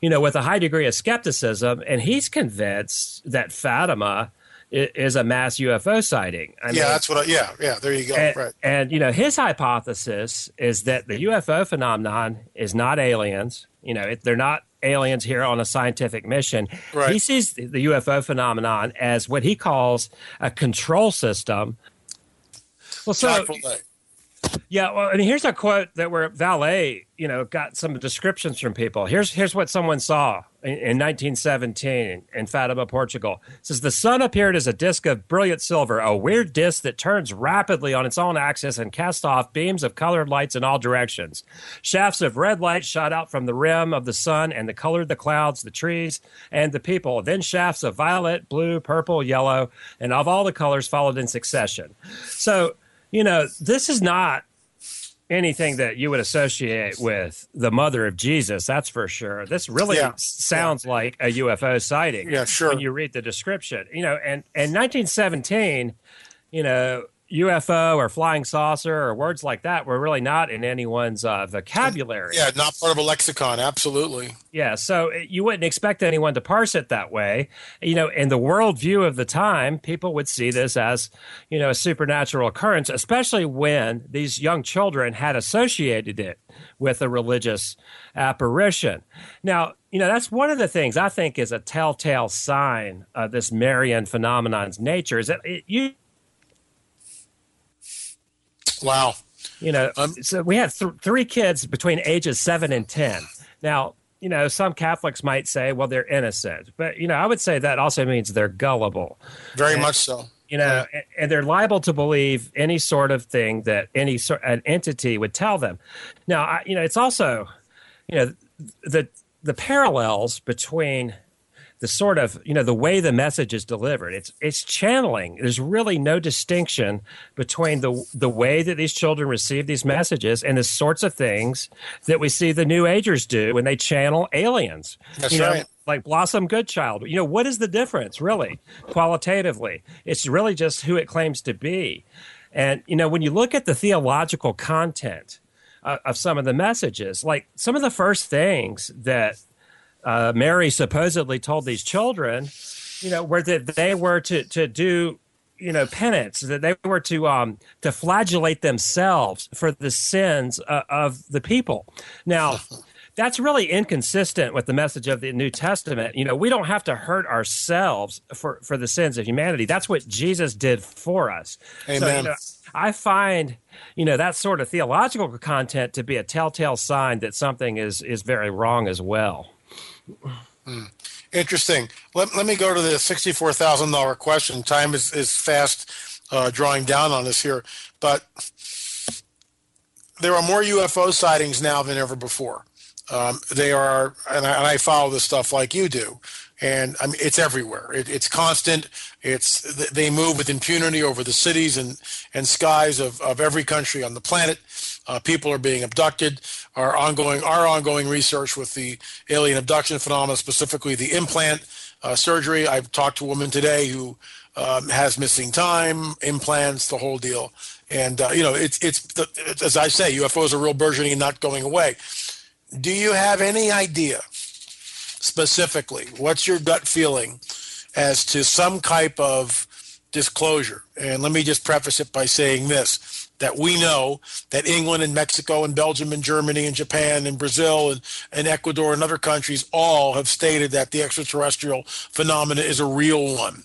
you know, with a high degree of skepticism. And he's convinced that Fatima is a mass UFO sighting. I yeah, mean, that's what. I, yeah, yeah. There you go. And, right. And you know, his hypothesis is that the UFO phenomenon is not aliens. You know, it, they're not aliens here on a scientific mission. Right. He sees the UFO phenomenon as what he calls a control system. Well, so yeah, well, and here's a quote that where Vallée, you know, got some descriptions from people. Here's here's what someone saw in, in 1917 in Fatima, Portugal. It says the sun appeared as a disk of brilliant silver, a weird disk that turns rapidly on its own axis and casts off beams of colored lights in all directions. Shafts of red light shot out from the rim of the sun and the colored the clouds, the trees, and the people. Then shafts of violet, blue, purple, yellow, and of all the colors followed in succession. So you know, this is not anything that you would associate with the mother of Jesus, that's for sure. This really yeah. sounds yeah. like a UFO sighting. Yeah, sure. When you read the description, you know, and and 1917, you know, UFO or flying saucer or words like that were really not in anyone's uh, vocabulary. Yeah, not part of a lexicon. Absolutely. Yeah, so uh, you wouldn't expect anyone to parse it that way. You know, in the worldview of the time, people would see this as, you know, a supernatural occurrence, especially when these young children had associated it with a religious apparition. Now, you know, that's one of the things I think is a telltale sign of this Marian phenomenon's nature is that it, you Wow. You know, um, so we have th- three kids between ages seven and 10. Now, you know, some Catholics might say, well, they're innocent. But, you know, I would say that also means they're gullible. Very and, much so. You know, yeah. and they're liable to believe any sort of thing that any sort an entity would tell them. Now, I, you know, it's also, you know, the the parallels between the sort of you know the way the message is delivered. It's it's channeling. There's really no distinction between the the way that these children receive these messages and the sorts of things that we see the new agers do when they channel aliens. That's you right. know, like blossom goodchild. You know what is the difference really qualitatively? It's really just who it claims to be. And you know when you look at the theological content uh, of some of the messages like some of the first things that uh, Mary supposedly told these children, you know, where that they were to to do you know penance that they were to um to flagellate themselves for the sins uh, of the people. Now that's really inconsistent with the message of the new testament. You know we don't have to hurt ourselves for for the sins of humanity. That's what jesus did for us. Amen. So, you know, i find you know that sort of theological content to be a telltale sign that something is is very wrong as well Hmm. Interesting. Let, let me go to the $64,000 question. Time is, is fast uh, drawing down on us here, but there are more UFO sightings now than ever before. Um, they are, and I, and I, follow this stuff like you do, and I mean it's everywhere. It, it's constant. It's they move with impunity over the cities and and skies of, of every country on the planet. Uh, people are being abducted. Our ongoing our ongoing research with the alien abduction phenomena, specifically the implant uh, surgery. I've talked to a woman today who um, has missing time, implants, the whole deal. And uh, you know, it's it's as I say, UFOs are real burgeoning and not going away. Do you have any idea specifically what's your gut feeling as to some type of disclosure? And let me just preface it by saying this that we know that England and Mexico and Belgium and Germany and Japan and Brazil and, and Ecuador and other countries all have stated that the extraterrestrial phenomena is a real one.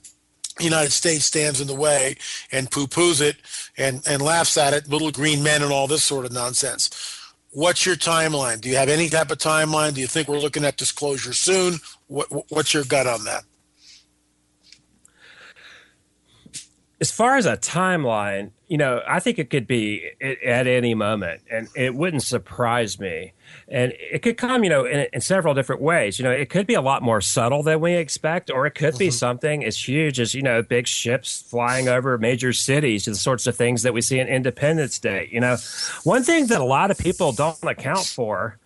The United States stands in the way and poo-poos it and, and laughs at it, little green men and all this sort of nonsense. What's your timeline? Do you have any type of timeline? Do you think we're looking at disclosure soon? What, what's your gut on that? As far as a timeline, you know, I think it could be at any moment, and it wouldn't surprise me and it could come, you know, in, in, several different ways. You know, it could be a lot more subtle than we expect, or it could be mm-hmm. something as huge as you know, big ships flying over major cities, the sorts of things that we see in Independence Day. You know, one thing that a lot of people don't account for,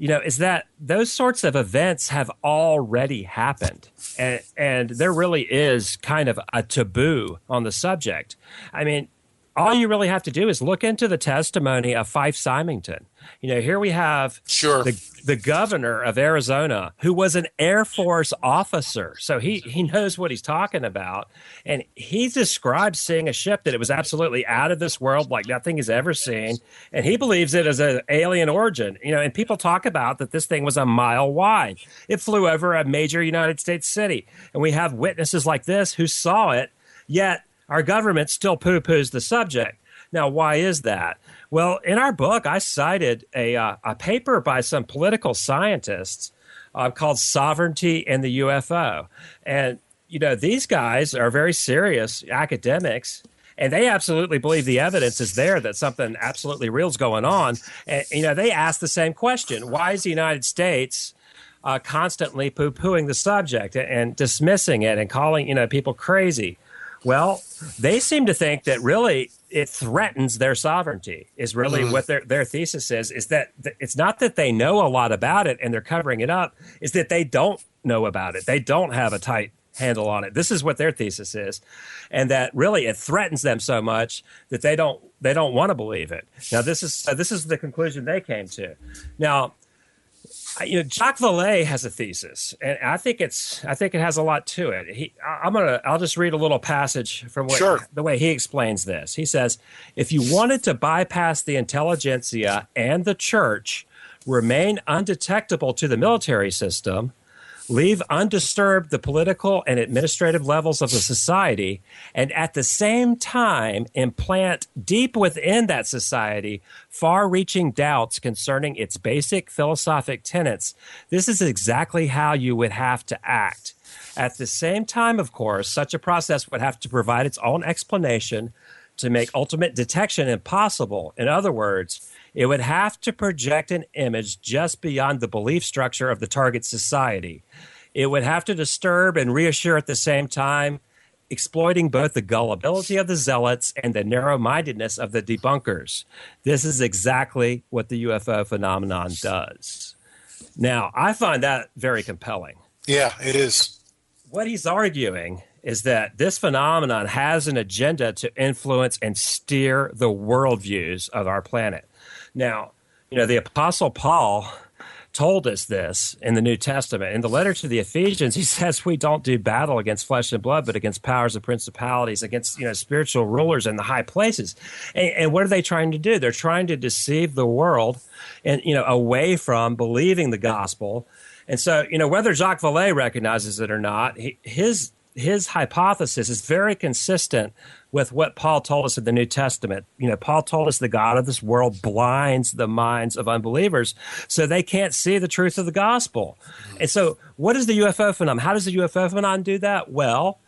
you know, is that those sorts of events have already happened, and and there really is kind of a taboo on the subject. I mean all you really have to do is look into the testimony of Fife Symington. You know, here we have sure. the, the governor of Arizona who was an Air Force officer. So he, he knows what he's talking about. And he described seeing a ship that it was absolutely out of this world, like nothing he's ever seen. And he believes it as an alien origin. You know, and people talk about that this thing was a mile wide. It flew over a major United States city. And we have witnesses like this who saw it, yet our government still poo poos the subject. Now, why is that? Well, in our book, I cited a, uh, a paper by some political scientists uh, called Sovereignty and the UFO. And, you know, these guys are very serious academics and they absolutely believe the evidence is there that something absolutely real is going on. And you know, they ask the same question: Why is the United States uh, constantly poo-pooing the subject and dismissing it and calling you know people crazy? Well, they seem to think that really it threatens their sovereignty is really mm. what their, their thesis is is that it's not that they know a lot about it and they're covering it up is that they don't know about it. They don't have a tight handle on it. This is what their thesis is. And that really it threatens them so much that they don't they don't want to believe it. Now this is uh, this is the conclusion they came to. Now you know, Jacques Vallée has a thesis, and I think it's I think it has a lot to it. He, I'm gonna I'll just read a little passage from what, sure. the way he explains this. He says, if you wanted to bypass the intelligentsia and the church, remain undetectable to the military system, leave undisturbed the political and administrative levels of the society, and at the same time implant deep within that society far reaching doubts concerning its basic philosophic tenets, this is exactly how you would have to act. At the same time, of course, such a process would have to provide its own explanation to make ultimate detection impossible. In other words, it would have to project an image just beyond the belief structure of the target society. It would have to disturb and reassure at the same time, exploiting both the gullibility of the zealots and the narrow mindedness of the debunkers. This is exactly what the UFO phenomenon does. Now, I find that very compelling. Yeah, it is. What he's arguing is that this phenomenon has an agenda to influence and steer the worldviews of our planet. Now, you know, the Apostle Paul told us this in the New Testament. In the letter to the Ephesians, he says we don't do battle against flesh and blood, but against powers and principalities, against you know spiritual rulers in the high places. And, and what are they trying to do? They're trying to deceive the world and you know away from believing the gospel. And so, you know, whether Jacques Vallée recognizes it or not, he, his his hypothesis is very consistent with what Paul told us in the New Testament. You know, Paul told us the God of this world blinds the minds of unbelievers so they can't see the truth of the gospel. And so, what is the UFO phenomenon? How does the UFO phenomenon do that? Well,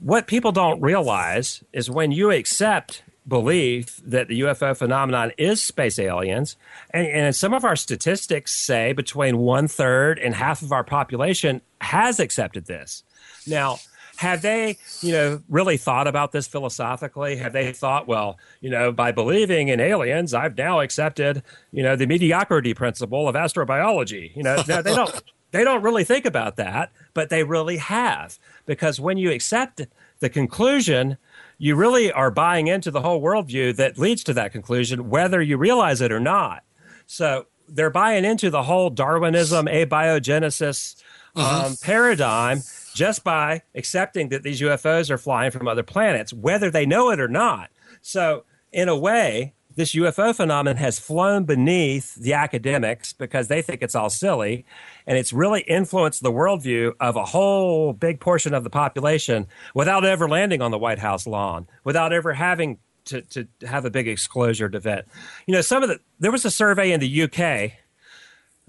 what people don't realize is when you accept belief that the UFO phenomenon is space aliens. And, and some of our statistics say between one third and half of our population has accepted this. Now, have they, you know, really thought about this philosophically? Have they thought, well, you know, by believing in aliens, I've now accepted, you know, the mediocrity principle of astrobiology? You know, no, they don't. They don't really think about that, but they really have because when you accept the conclusion, you really are buying into the whole worldview that leads to that conclusion, whether you realize it or not. So they're buying into the whole Darwinism, abiogenesis uh-huh. um, paradigm just by accepting that these UFOs are flying from other planets, whether they know it or not. So, in a way, this UFO phenomenon has flown beneath the academics because they think it's all silly. And it's really influenced the worldview of a whole big portion of the population without ever landing on the White House lawn, without ever having to, to have a big exclosure event. You know, some of the, there was a survey in the UK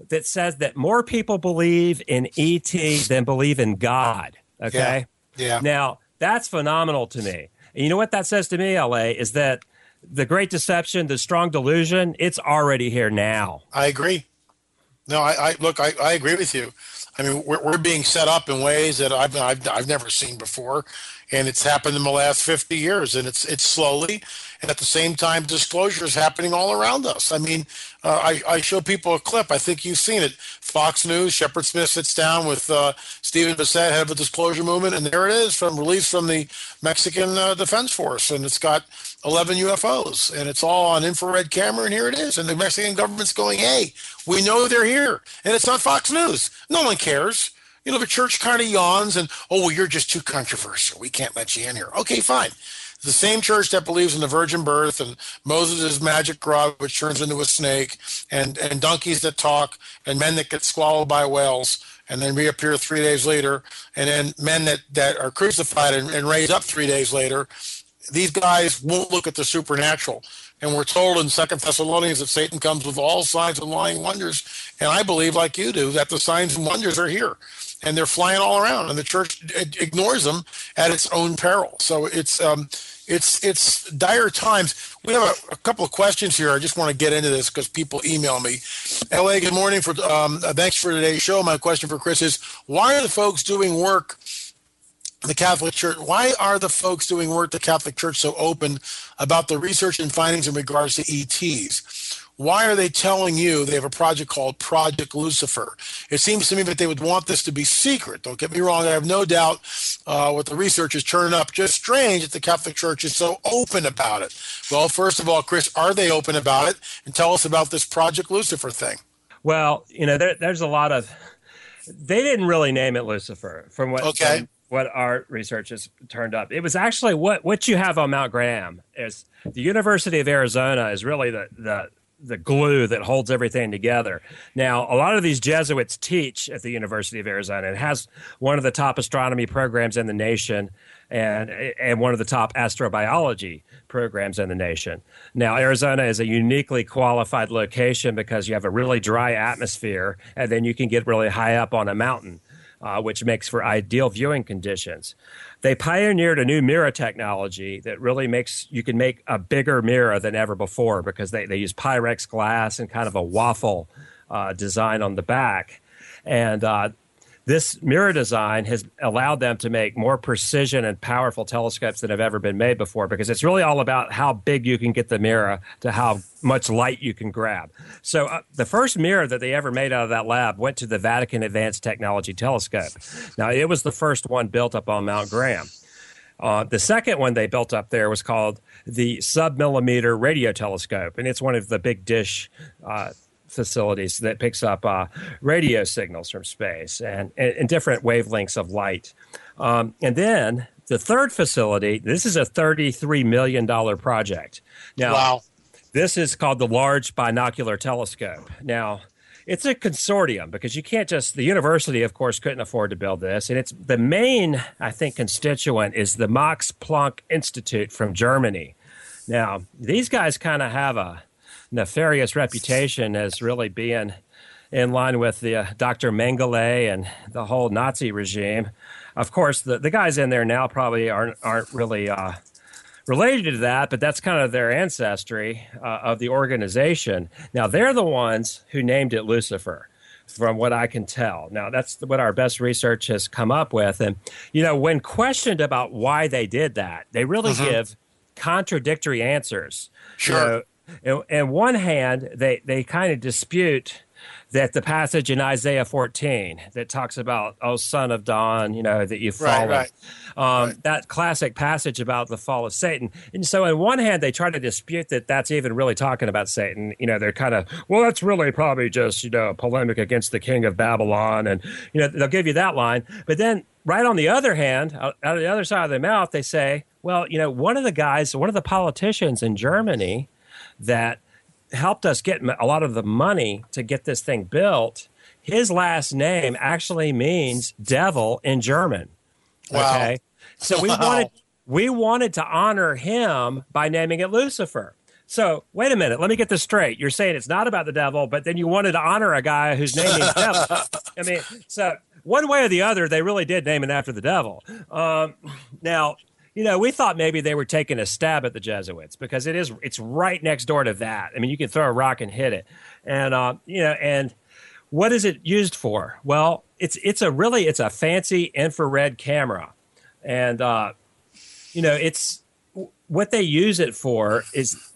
that says that more people believe in ET than believe in God. Okay. Yeah. yeah. Now, that's phenomenal to me. And you know what that says to me, LA, is that the great deception, the strong delusion, it's already here now. I agree. No, I, I look, I, I agree with you. I mean, we're, we're being set up in ways that I've, I've, I've never seen before, and it's happened in the last 50 years, and it's it's slowly, and at the same time, disclosure is happening all around us. I mean, uh, I, I show people a clip. I think you've seen it. Fox News, Shepard Smith sits down with uh, Stephen Bassett, head of the disclosure movement, and there it is from release from the Mexican uh, Defense Force, and it's got 11 UFOs, and it's all on infrared camera, and here it is. And the Mexican government's going, hey, we know they're here. And it's on Fox News. No one cares. You know, the church kind of yawns and, oh, well, you're just too controversial. We can't let you in here. Okay, fine. The same church that believes in the virgin birth and Moses' magic rod, which turns into a snake, and, and donkeys that talk, and men that get swallowed by whales and then reappear three days later, and then men that, that are crucified and, and raised up three days later these guys won't look at the supernatural. And we're told in Second Thessalonians that Satan comes with all signs and lying wonders. And I believe, like you do, that the signs and wonders are here, and they're flying all around, and the church ignores them at its own peril. So it's um, it's it's dire times. We have a, a, couple of questions here. I just want to get into this because people email me. La, good morning. For um, thanks for today's show. My question for Chris is: Why are the folks doing work? the Catholic Church, why are the folks doing work the Catholic Church so open about the research and findings in regards to ETs? Why are they telling you they have a project called Project Lucifer? It seems to me that they would want this to be secret. Don't get me wrong. I have no doubt uh, what the research is turning up. Just strange that the Catholic Church is so open about it. Well, first of all, Chris, are they open about it? And tell us about this Project Lucifer thing. Well, you know, there, there's a lot of. They didn't really name it Lucifer, from what. Okay. From, what our research has turned up. It was actually what what you have on Mount Graham is the University of Arizona is really the the the glue that holds everything together. Now, a lot of these Jesuits teach at the University of Arizona. It has one of the top astronomy programs in the nation and and one of the top astrobiology programs in the nation. Now, Arizona is a uniquely qualified location because you have a really dry atmosphere and then you can get really high up on a mountain uh, which makes for ideal viewing conditions. They pioneered a new mirror technology that really makes you can make a bigger mirror than ever before because they, they use Pyrex glass and kind of a waffle uh, design on the back. And uh, this mirror design has allowed them to make more precision and powerful telescopes than have ever been made before because it's really all about how big you can get the mirror to how much light you can grab. So uh, the first mirror that they ever made out of that lab went to the Vatican Advanced Technology Telescope. Now it was the first one built up on Mount Graham. Uh, the second one they built up there was called the submillimeter radio telescope, and it's one of the big dish uh, facilities that picks up uh, radio signals from space and, and, and different wavelengths of light. Um, and then the third facility, this is a $33 million project. Now, wow. this is called the Large Binocular Telescope. Now, it's a consortium because you can't just the university of course couldn't afford to build this and it's the main i think constituent is the max planck institute from germany now these guys kind of have a nefarious reputation as really being in line with the uh, Dr. Mengele and the whole Nazi regime. Of course, the, the guys in there now probably aren't aren't really uh, related to that, but that's kind of their ancestry uh, of the organization. Now, they're the ones who named it Lucifer, from what I can tell. Now, that's what our best research has come up with. And, you know, when questioned about why they did that, they really mm-hmm. give contradictory answers. Sure. You know, in, one hand, they, they kind of dispute that the passage in Isaiah 14 that talks about, oh, son of dawn, you know, that you've fallen. Right, right. Um, right. That classic passage about the fall of Satan. And so, on one hand, they try to dispute that that's even really talking about Satan. You know, they're kind of, well, that's really probably just, you know, polemic against the king of Babylon. And, you know, they'll give you that line. But then, right on the other hand, out of the other side of their mouth, they say, well, you know, one of the guys, one of the politicians in Germany that helped us get a lot of the money to get this thing built. His last name actually means devil in German. Wow. Okay. So we wow. wanted we wanted to honor him by naming it Lucifer. So wait a minute, let me get this straight. You're saying it's not about the devil, but then you wanted to honor a guy whose name is devil. I mean, so one way or the other, they really did name it after the devil. Um, now, you know, we thought maybe they were taking a stab at the Jesuits because it is it's right next door to that. I mean, you can throw a rock and hit it, and uh, you know, and what is it used for? Well, it's it's a really it's a fancy infrared camera, and uh, you know, it's what they use it for is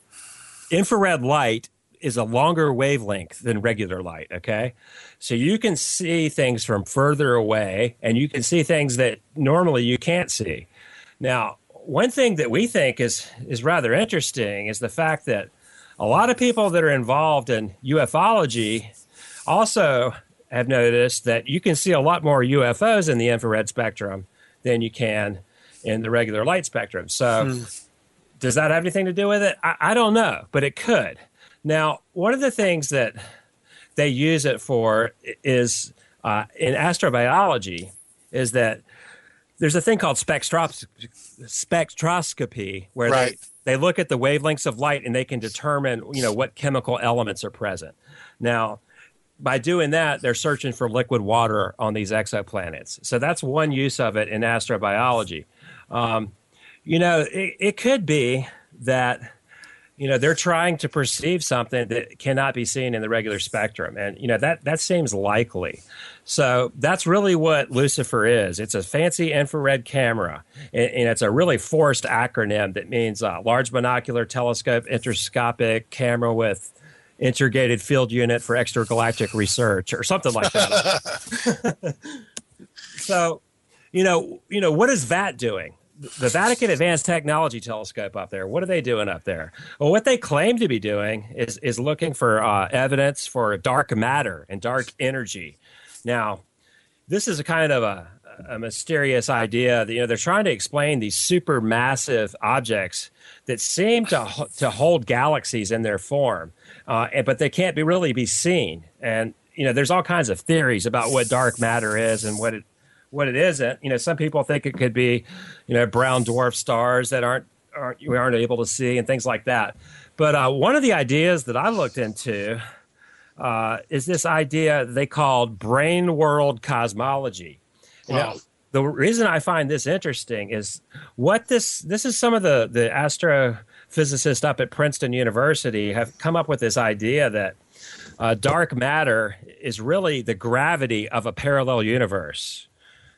infrared light is a longer wavelength than regular light. Okay, so you can see things from further away, and you can see things that normally you can't see. Now, one thing that we think is is rather interesting is the fact that a lot of people that are involved in ufology also have noticed that you can see a lot more UFOs in the infrared spectrum than you can in the regular light spectrum. So, hmm. does that have anything to do with it? I, I don't know, but it could. Now, one of the things that they use it for is uh, in astrobiology is that there's a thing called spectros- spectroscopy where right. they, they look at the wavelengths of light and they can determine you know what chemical elements are present. Now by doing that they're searching for liquid water on these exoplanets. So that's one use of it in astrobiology. Um, you know it, it could be that you know they're trying to perceive something that cannot be seen in the regular spectrum. And you know that that seems likely. So that's really what lucifer is. It's a fancy infrared camera. And, and it's a really forced acronym that means uh, large binocular telescope interscopic camera with integrated field unit for extragalactic research or something like that. So you know you know what is vat doing the Vatican Advanced Technology Telescope up there. What are they doing up there? Well, what they claim to be doing is is looking for uh, evidence for dark matter and dark energy. Now, this is a kind of a, a mysterious idea. That, you know, they're trying to explain these supermassive objects that seem to to hold galaxies in their form, uh, but they can't be really be seen. And you know, there's all kinds of theories about what dark matter is and what it what it isn't. You know, some people think it could be, you know, brown dwarf stars that aren't aren't we aren't able to see and things like that. But uh, one of the ideas that I looked into uh, is this idea they called brane world cosmology. Wow. Now, the reason I find this interesting is what this this is some of the the astrophysicists up at Princeton University have come up with this idea that uh, dark matter is really the gravity of a parallel universe.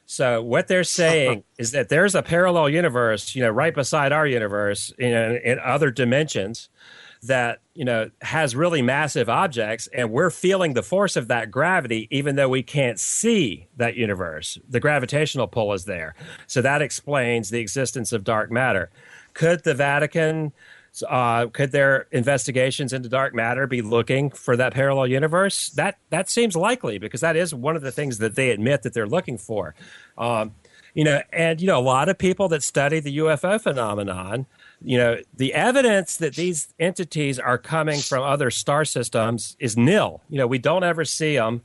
So what they're saying is that there's a parallel universe, you know, right beside our universe in, in other dimensions that you know has really massive objects and we're feeling the force of that gravity even though we can't see that universe. The gravitational pull is there. So that explains the existence of dark matter. Could the vatican uh, could their investigations into dark matter be looking for that parallel universe? That that seems likely because that is one of the things that they admit that they're looking for. Um, you know, and you know, a lot of people that study the UFO phenomenon, you know, the evidence that these entities are coming from other star systems is nil. You know, we don't ever see them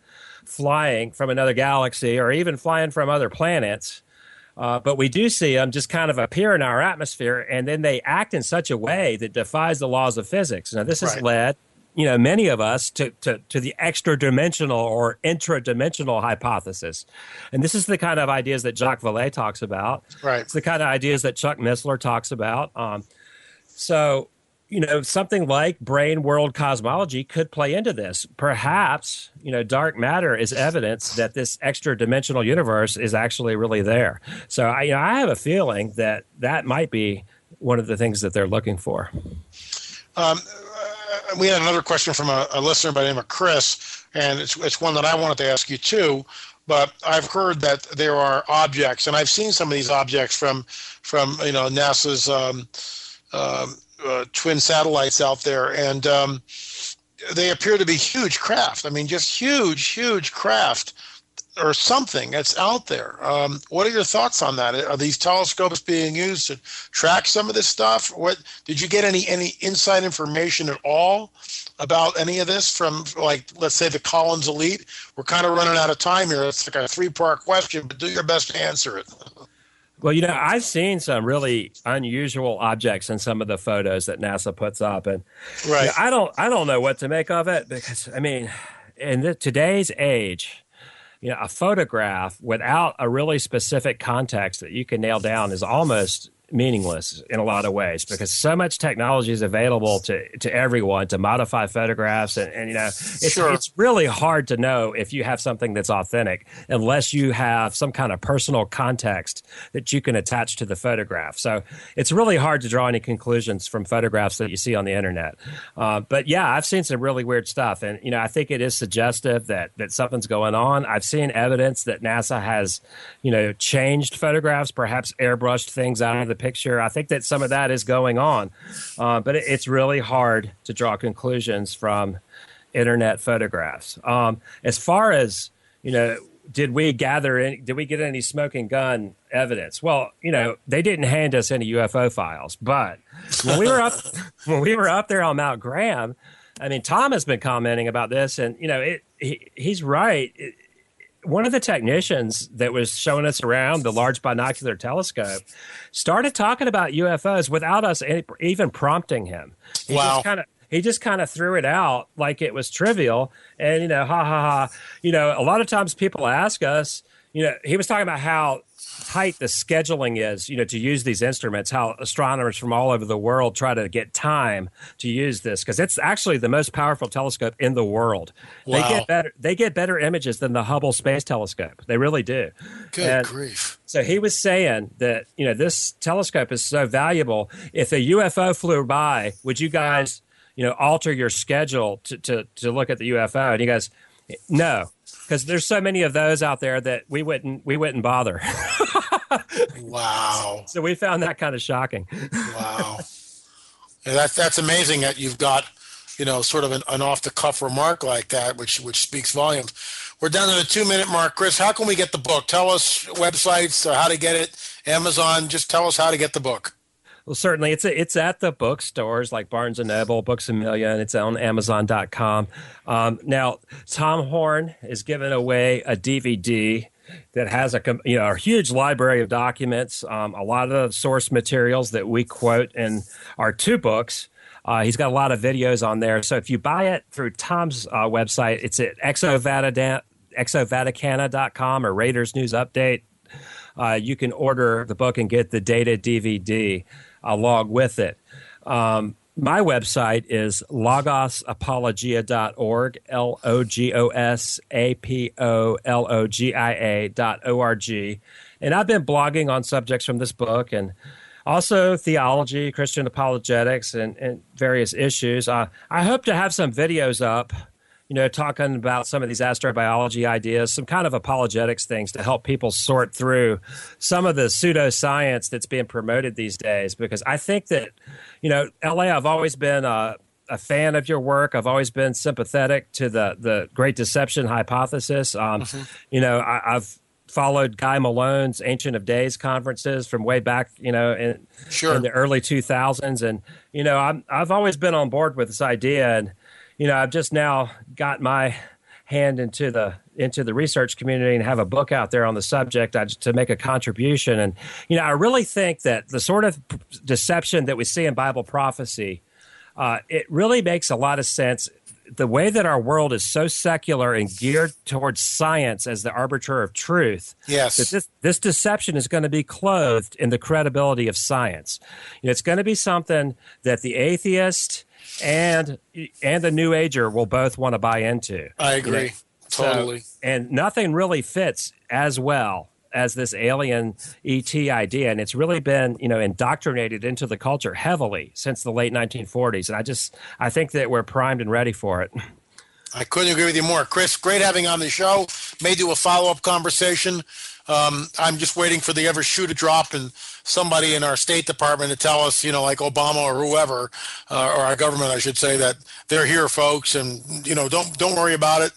flying from another galaxy or even flying from other planets. Uh, but we do see them just kind of appear in our atmosphere, and then they act in such a way that defies the laws of physics. Now, this has right. led, you know, many of us to, to, to the extra dimensional or intra-dimensional hypothesis. And this is the kind of ideas that Jacques Vallée talks about. Right. It's the kind of ideas that Chuck Missler talks about. Um, So, you know, something like brane world cosmology could play into this. Perhaps, you know, dark matter is evidence that this extra dimensional universe is actually really there. So, I, you know, I have a feeling that that might be one of the things that they're looking for. Um, uh, we had another question from a, a, listener by the name of Chris, and it's, it's one that I wanted to ask you too. But I've heard that there are objects, and I've seen some of these objects from from you know NASA's um, um, uh, twin satellites out there, and um, they appear to be huge craft. I mean, just huge, huge craft or something that's out there. Um, what are your thoughts on that? Are these telescopes being used to track some of this stuff? What did you get any any inside information at all about any of this from like let's say the Collins Elite? We're kind of running out of time here. It's like a three part question, but do your best to answer it. Well, you know, I've seen some really unusual objects in some of the photos that NASA puts up, and right. You know, I don't, I don't know what to make of it because, I mean, in the, today's age, you know, a photograph without a really specific context that you can nail down is almost meaningless in a lot of ways because so much technology is available to, to everyone to modify photographs and, and you know it's, sure. it's really hard to know if you have something that's authentic unless you have some kind of personal context that you can attach to the photograph. So it's really hard to draw any conclusions from photographs that you see on the internet. Uh, but yeah i've seen some really weird stuff. And you know i think it is suggestive that that something's going on. I've seen evidence that nasa has you know changed photographs perhaps airbrushed things out of the picture. I think that some of that is going on, uh, but it, it's really hard to draw conclusions from internet photographs. Um, as far as you know, did we gather any, did we get any smoking gun evidence? Well, you know, they didn't hand us any UFO files, but when we were up when we were up there on Mount Graham, I mean, Tom has been commenting about this, and you know, it, he, he's right. It, one of the technicians that was showing us around the large binocular telescope started talking about UFOs without us any, even prompting him. He wow. Just kinda, he just kind of threw it out like it was trivial. And, you know, ha ha ha. You know, a lot of times people ask us, you know, he was talking about how tight the scheduling is, you know, to use these instruments, how astronomers from all over the world try to get time to use this because it's actually the most powerful telescope in the world. Wow. They get better they get better images than the Hubble Space Telescope. They really do. Good and grief. So he was saying that, you know, this telescope is so valuable. If a UFO flew by, would you guys, you know, alter your schedule to, to, to look at the UFO? And he goes, no, because there's so many of those out there that we wouldn't we wouldn't bother. wow. So we found that kind of shocking. wow. And that's that's amazing that you've got, you know, sort of an, an off the cuff remark like that, which which speaks volumes. We're down to the two minute mark, Chris. How can we get the book? Tell us websites or how to get it. Amazon. Just tell us how to get the book. Well, certainly, it's a, it's at the bookstores like Barnes and Noble, Books a Million. It's on Amazon.com. Um, now, Tom Horn is giving away a DVD that has a you know a huge library of documents, um, a lot of the source materials that we quote in our two books. Uh, he's got a lot of videos on there. So if you buy it through Tom's uh, website, it's at exovaticana.com or Raiders News Update. Uh, you can order the book and get the data DVD along with it. Um, my website is logosapologia.org, L O G O S A P O L O G I A dot O R G. And I've been blogging on subjects from this book and also theology, Christian apologetics, and, and various issues. Uh, I hope to have some videos up you know, talking about some of these astrobiology ideas, some kind of apologetics things to help people sort through some of the pseudoscience that's being promoted these days. Because I think that, you know, LA, I've always been a, a fan of your work. I've always been sympathetic to the the Great Deception hypothesis. Um, mm-hmm. You know, I, I've followed Guy Malone's Ancient of Days conferences from way back, you know, in, sure. in the early 2000s. And, you know, I'm, I've always been on board with this idea. And, you know, I've just now got my hand into the into the research community and have a book out there on the subject to make a contribution. And you know, I really think that the sort of deception that we see in Bible prophecy, uh, it really makes a lot of sense the way that our world is so secular and geared towards science as the arbiter of truth. Yes. That this, this deception is going to be clothed in the credibility of science. You know, it's going to be something that the atheist and and the new ager will both want to buy into. I agree. You know? Totally. So, and nothing really fits as well as this alien ET idea, and it's really been you know indoctrinated into the culture heavily since the late 1940s. And I just I think that we're primed and ready for it. I couldn't agree with you more, Chris. Great having on the show. May do a follow up conversation. Um, I'm just waiting for the ever shoe to drop and somebody in our State Department to tell us, you know, like Obama or whoever, uh, or our government, I should say, that they're here, folks, and you know, don't don't worry about it.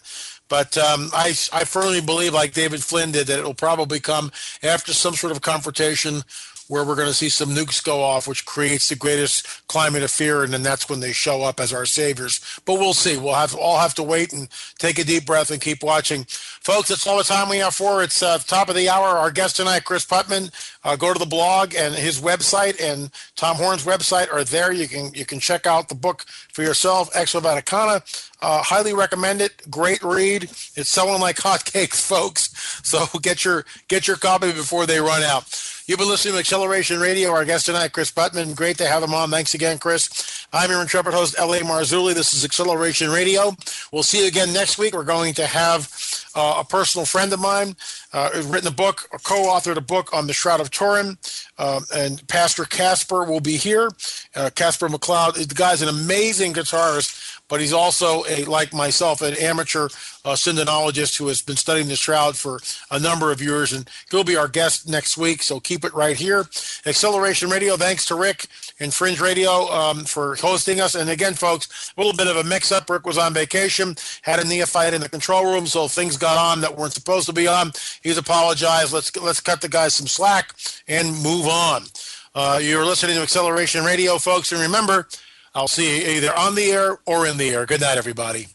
But um, I, I firmly believe, like David Flynn did, that it will probably come after some sort of confrontation where we're going to see some nukes go off, which creates the greatest climate of fear, and then that's when they show up as our saviors. But we'll see. We'll have all have to wait and take a deep breath and keep watching, folks. That's all the time we have for. It's uh, top of the hour. Our guest tonight, Cris Putnam. Uh, go to the blog and his website and Tom Horn's website are there. You can you can check out the book for yourself, Exo Vaticana. Uh, highly recommend it. Great read. It's selling like hotcakes, folks. So get your get your copy before they run out. You've been listening to Acceleration Radio. Our guest tonight, Cris Putnam. Great to have him on. Thanks again, Chris. I'm your intrepid host, L.A. Marzulli. This is Acceleration Radio. We'll see you again next week. We're going to have uh, a personal friend of mine uh, written a book, co-authored a book on the Shroud of Turin, uh, and Pastor Casper will be here. Uh, Casper McLeod, the guy's an amazing guitarist but he's also a like myself an amateur uh, sindonologist who has been studying the shroud for a number of years and he'll be our guest next week so keep it right here. Acceleration radio thanks to rick and fringe radio um, for hosting us. And again folks a little bit of a mix up rick was on vacation had a neophyte in the control room so things got on that weren't supposed to be on. He's apologized. Let's let's cut the guys some slack and move on. Uh, you're listening to acceleration radio folks and remember I'll see you either on the air or in the air. Good night, everybody.